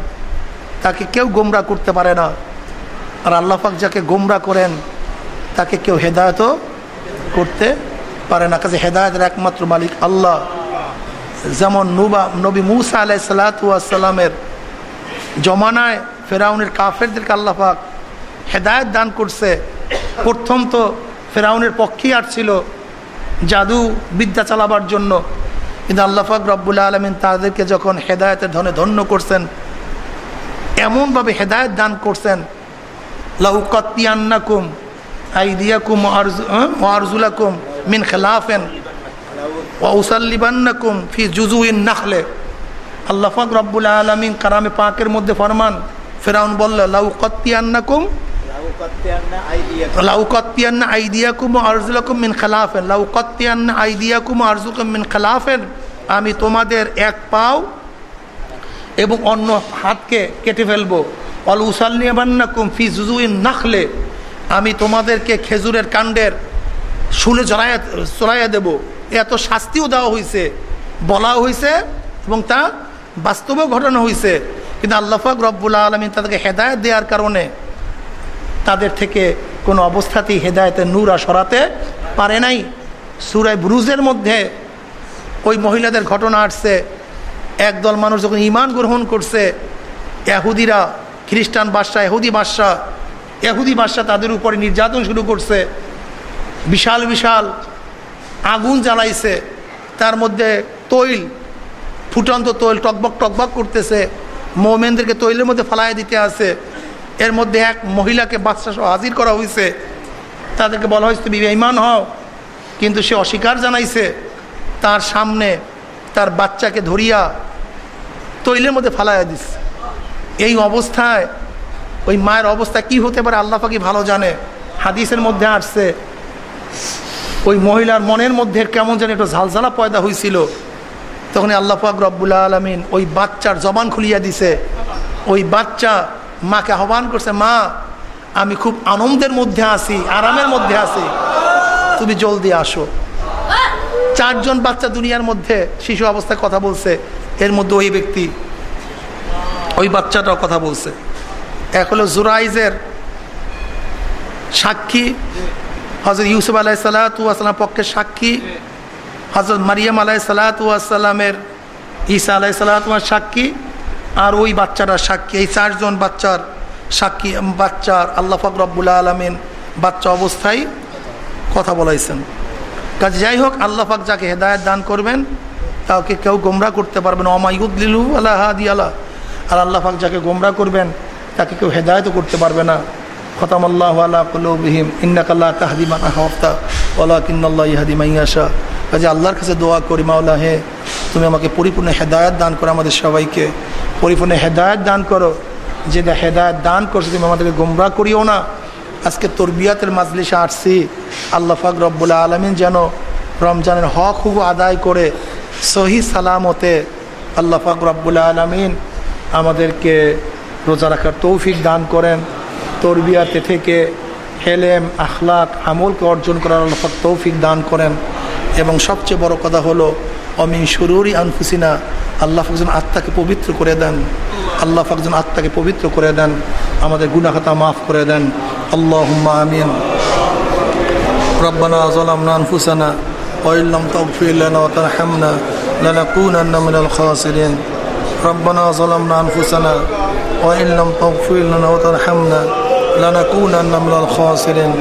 তাকে কেউ গোমরা করতে পারে না। আর আল্লাহাক যাকে গোমরা করেন, তাকে কেউ হেদায়তও করতে পারে না। কাজে হেদায়তের একমাত্র মালিক আল্লাহ। যেমন নুবা, নবী মুসা আলাই সালাতামের জমানায় ফেরাউনের কাফেরদেরকে আল্লাহাক হেদায়ত দান করছে। প্রথম তো ফেরাউনের পক্ষেই আসছিল জাদু বিদ্যা চালাবার জন্য। কিন্তু আল্লাহাক রব্বুল্লা আলমিন তাদেরকে যখন হেদায়তের ধনে ধন্য করছেন, এমনভাবে হেদায়ত দান করছেন লাউকাত্তিয়ান্নাকুম আইদিয়াকুম আরজুলাকুম মিন খেলাফেন। ওসাল্লিবান্নাকুম ফি জুজুইন নাখলে। আল্লাহাক রব্বুল আলমিন কারামে পাকের মধ্যে ফরমান। ফেরাউন বলল লাউকাত্তিয়ান্না আইদিয়াকুম। আরজুলাকুম মিন খেলাফেন। লাউকাত্তিয়ান্না আইদিয়াকুম আরজুকুম মিন খেলাফেন। আমি তোমাদের এক পাও এবং অন্য হাতকে কেটে ফেলব। অল উসাল্লিবান্নাকুম ফি জুজুইন নাখলে। আমি তোমাদেরকে খেজুরের কাণ্ডের শুলে জড়াইয়া চড়াইয়া দেব। এত শাস্তিও দেওয়া হয়েছে বলা হয়েছে এবং তা বাস্তবেও ঘটানো হয়েছে কিন্তু আল্লাহাক রব্বুল্লা আলমিন তাদেরকে হেদায়ত দেওয়ার কারণে তাদের থেকে কোনো অবস্থাতেই হেদায়তের নূরা সরাতে পারে নাই। সুরায় ব্রুজের মধ্যে ওই মহিলাদের ঘটনা আসছে। একদল মানুষ যখন ইমান গ্রহণ করছে এহুদিরা খ্রিস্টান বাদশাহ এহুদি বাদশাহ এহুদি বাদশাহ তাদের উপরে নির্যাতন শুরু করছে। বিশাল বিশাল আগুন জ্বালাইছে। তার মধ্যে তৈল, ফুটন্ত তৈল টকবক টকবক করতেছে। মোমেনদেরকে তৈলের মধ্যে ফালাই দিতে আছে। এর মধ্যে এক মহিলাকে বাচ্চা হাজির করা হয়েছে তাদেরকে বলা হয়েছে, তুমি ইমান হও। কিন্তু সে অস্বীকার জানাইছে। তার সামনে তার বাচ্চাকে ধরিয়া তৈলের মধ্যে ফালাইয়া দিস এই অবস্থায়, ওই মায়ের অবস্থা কি হতে পারে, আল্লাহ পাকি ভালো জানে। হাদিসের মধ্যে আসছে ওই মহিলার মনের মধ্যে কেমন যেন একটু ঝালঝালা পয়দা হয়েছিল তখন আল্লাহ পাক রব্বুল্লা আলমিন ওই বাচ্চার জবান খুলিয়া দিছে। ওই বাচ্চা মাকে আহ্বান করছে, মা, আমি খুব আনন্দের মধ্যে আছি, আরামের মধ্যে আছি। তুমি জলদি আসো। চারজন বাচ্চা দুনিয়ার মধ্যে শিশু অবস্থায় কথা বলছে। এর মধ্যে ওই ব্যক্তি, ওই বাচ্চাটাও কথা বলছে। এক হলো জুরাইজের সাক্ষী হজরত ইউসুফ আলাহ সাল্লাতামের পক্ষে সাক্ষী। হজরত মারিয়াম আলাহ সাল্লাতামের ঈসা আলাহ সাল্লাতামের সাক্ষী আর ওই বাচ্চাটার সাক্ষী। এই চারজন বাচ্চার সাক্ষী, বাচ্চার আল্লাহ ফকরবুল্লা আলমিন বাচ্চা অবস্থায় কথা বলাইছেন। কাজে যাই হোক, আল্লাহ পাক যাকে হেদায়ত দান করবেন, তাকে কেউ গোমরা করতে পারবেন অমায়ুদ্দিলু আল্লাহ আর আল্লাহ পাক যাকে গোমরা করবেন, তাকে কেউ হেদায়তও করতে পারবে না। খতাম আল্লাহ আল্লাহ কলবিহিম ইন্নাকাল্লাহ তাহাদিমান আহফতা ওলা কিন্নাল্লাহ ইহাদি মাইয়াশা কাজে আল্লাহর কাছে দোয়া করি, মাওলা হে, তুমি আমাকে পরিপূর্ণ হেদায়ত দান করো আমাদের সবাইকে। পরিপূর্ণ হেদায়ত দান করো। যে হেদায়ত দান করছ, তুমি আমাদেরকে গোমরা করিও না। আজকে তরবিয়াতের মাজলিসে আসছি। আল্লাহ ফাক রব্বুল্লা আলমিন যেন রমজানের হক হুবু আদায় করে সহি সালামতে আল্লাহ ফাক রব্বুল্লা আলমিন আমাদেরকে রোজা রাখার তৌফিক দান করেন। তরবিয়াতে থেকে হেলেম আখলাক আমলকে অর্জন করার আল্লাহ ফাক তৌফিক দান করেন এবং সবচেয়ে বড় কথা হলো অমি সুরুরি আনফুসিনা আল্লাহ ফাকজন আত্মাকে পবিত্র করে দেন আল্লাহ ফাকজন আত্মাকে পবিত্র করে দেন আমাদের গুনাখাতা মাফ করে দেন আল্লাহ আমিন ربنا ظلمنا أنفسنا وإن لم تغفر لنا وترحمنا لنكونن من الخاسرين ربنا ظلمنا أنفسنا وإن لم تغفر لنا وترحمنا লানাকুনান্না মিনাল খাসিরিন।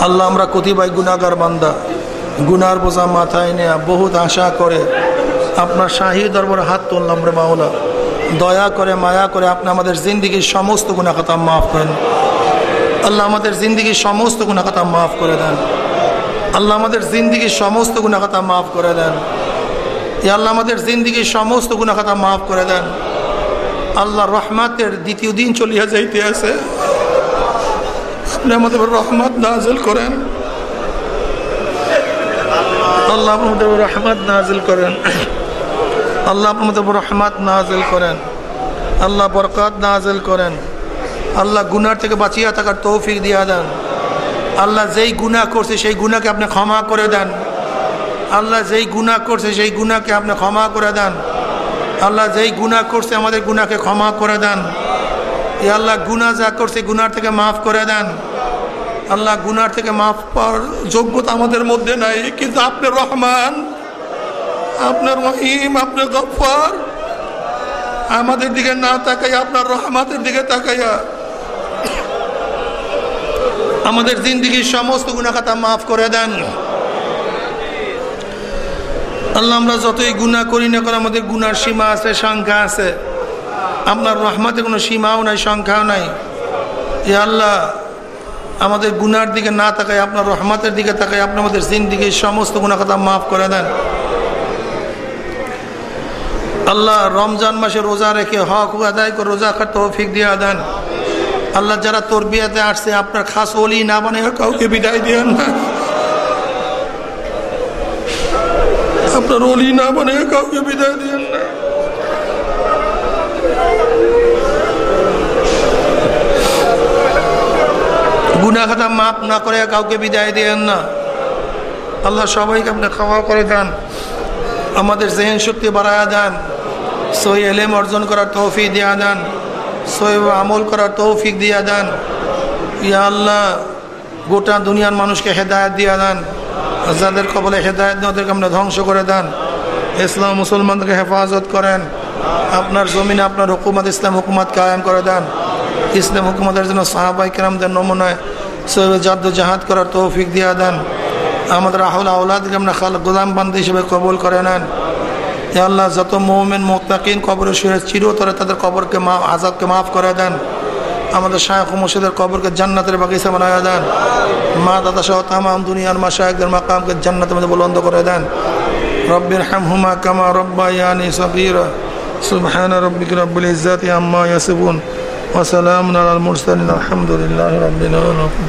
আল্লাহ আমরা কতিপয় গুণাগার বান্দা। গুনার বোঝা মাথায় নেয়া বহুত আশা করে আপনার শাহী দরবার হাত তুললাম রে মাওলা। দয়া করে, মায়া করে আপনি আমাদের জিন্দিগির সমস্ত গুণাখাতা মাফ করেন। আল্লাহ আমাদের জিন্দিগির সমস্ত গুণাখাতা মাফ করে দেন। আল্লাহ আমাদের জিন্দিগির সমস্ত গুণাখাতা মাফ করে দেন। এ আল্লাহ আমাদের জিন্দিগির সমস্ত গুণাখাতা মাফ করে দেন। আল্লাহ রহমাতের দ্বিতীয় দিন চলিয়া যাইতে আছে। রহমত নাজিল করেন। আল্লাহ আপনাদের রহমত নাজিল করেন। আল্লাহ আপনাদের রহমত নাজিল করেন। আল্লাহ বরকত নাজিল করেন। আল্লাহ গুনার থেকে বাঁচিয়ে থাকার তৌফিক দিয়া দেন। আল্লাহ যেই গুণা করছে, সেই গুণাকে আপনি ক্ষমা করে দেন। আল্লাহ যেই গুণা করছে, সেই গুণাকে আপনি ক্ষমা করে দেন। আল্লাহ যেই গুণা করছে আমাদের গুণাকে ক্ষমা করে দেন। এ আল্লাহ গুণা যা করছে গুনার থেকে মাফ করে দেন। আল্লাহ গুনার থেকে মাফ পাওয়ার যোগ্যতা আমাদের মধ্যে নাই, কিন্তু আপনি রহমান, আপনার রহিম, আপনার গফর আমাদের দিকে না তাকাইয়া, আপনার রহমাতের দিকে তাকাইয়া আমাদের জিন্দিগির সমস্ত গুণাখাতা মাফ করে দেন। আল্লাহ, আমরা যতই গুণা করি না করে আমাদের গুনার সীমা আছে, সংখ্যা আছে। আপনার রহমাতে কোনো সীমাও নাই, সংখ্যাও নাই। এ আল্লাহ, আমাদের গুনার দিকে না তাকায়, আপনার রহমাতের দিকে তাকায়, আপনি আমাদের জিন্দিগির সমস্ত গুণা কথা মাফ করে দেন। আল্লাহ, রমজান মাসে রোজা রেখে হক আদায় করে রোজা খার তৌফিক দিয়ে দেন। আল্লাহ, যারা তোর বিয়াতে আসছে, আপনার খাস অলি না মানে কাউকে বিদায় দিয়েন না। আপনার অলি না মানে কাউকে বিদায় দিয়েন না। গুনা খাতা মাপ না করে কাউকে বিদায় দিয়েন না। আল্লাহ সবাইকে আপনি খাওয়া করে দেন। আমাদের জেহেন শক্তি বাড়ায়া দেন। সই এলেম অর্জন করার তৌফিক দিয়া দেন। সই আমল করার তৌফিক দিয়া দেন। ইয়া আল্লাহ, গোটা দুনিয়ার মানুষকে হেদায়ত দিয়া দেন। যাদের কবলে হেদায়ত ওদেরকে আমরা ধ্বংস করে দেন। ইসলাম মুসলমানদেরকে হেফাজত করেন। আপনার জমিনে আপনার হুকুমত, ইসলাম হুকুমত কায়েম করে দেন। ইসলাম হুকুমতের জন্য সাহাবাই কেরামদের নমুনায় সৈব জাদ্দ জাহাদ করার তৌফিক দিয়া দেন। আমাদের আহুল আউলাদকে আমরা খাল গোলাম বান্ধ হিসেবে কবুল করে নেন। আল্লাহ, যত মৌমেন, মোত্তাকিন কবরে শুয়ে চিরতরে তাদের কবরকে মা আজাবকে মাফ করে দেন। আমাদের শাহ মুর্শিদের কবরকে জান্নাতের বাগিচা বানায় দেন। মা, দাদা সহ তামাম দুনিয়ার মা শাহেকদের মাকামকে জান্নাতের মধ্যে বলন্দ করে দেন। রব্বির হাম হুমা কামা রব্বায়ানি সফির সুবহান রব্বিক রব্বুল ইজাতি আম্মা ইয়াসিফুন। ওয়া সালামুন আলাল মুরসালিন। আলহামদুলিল্লাহি রাব্বিল আলামিন।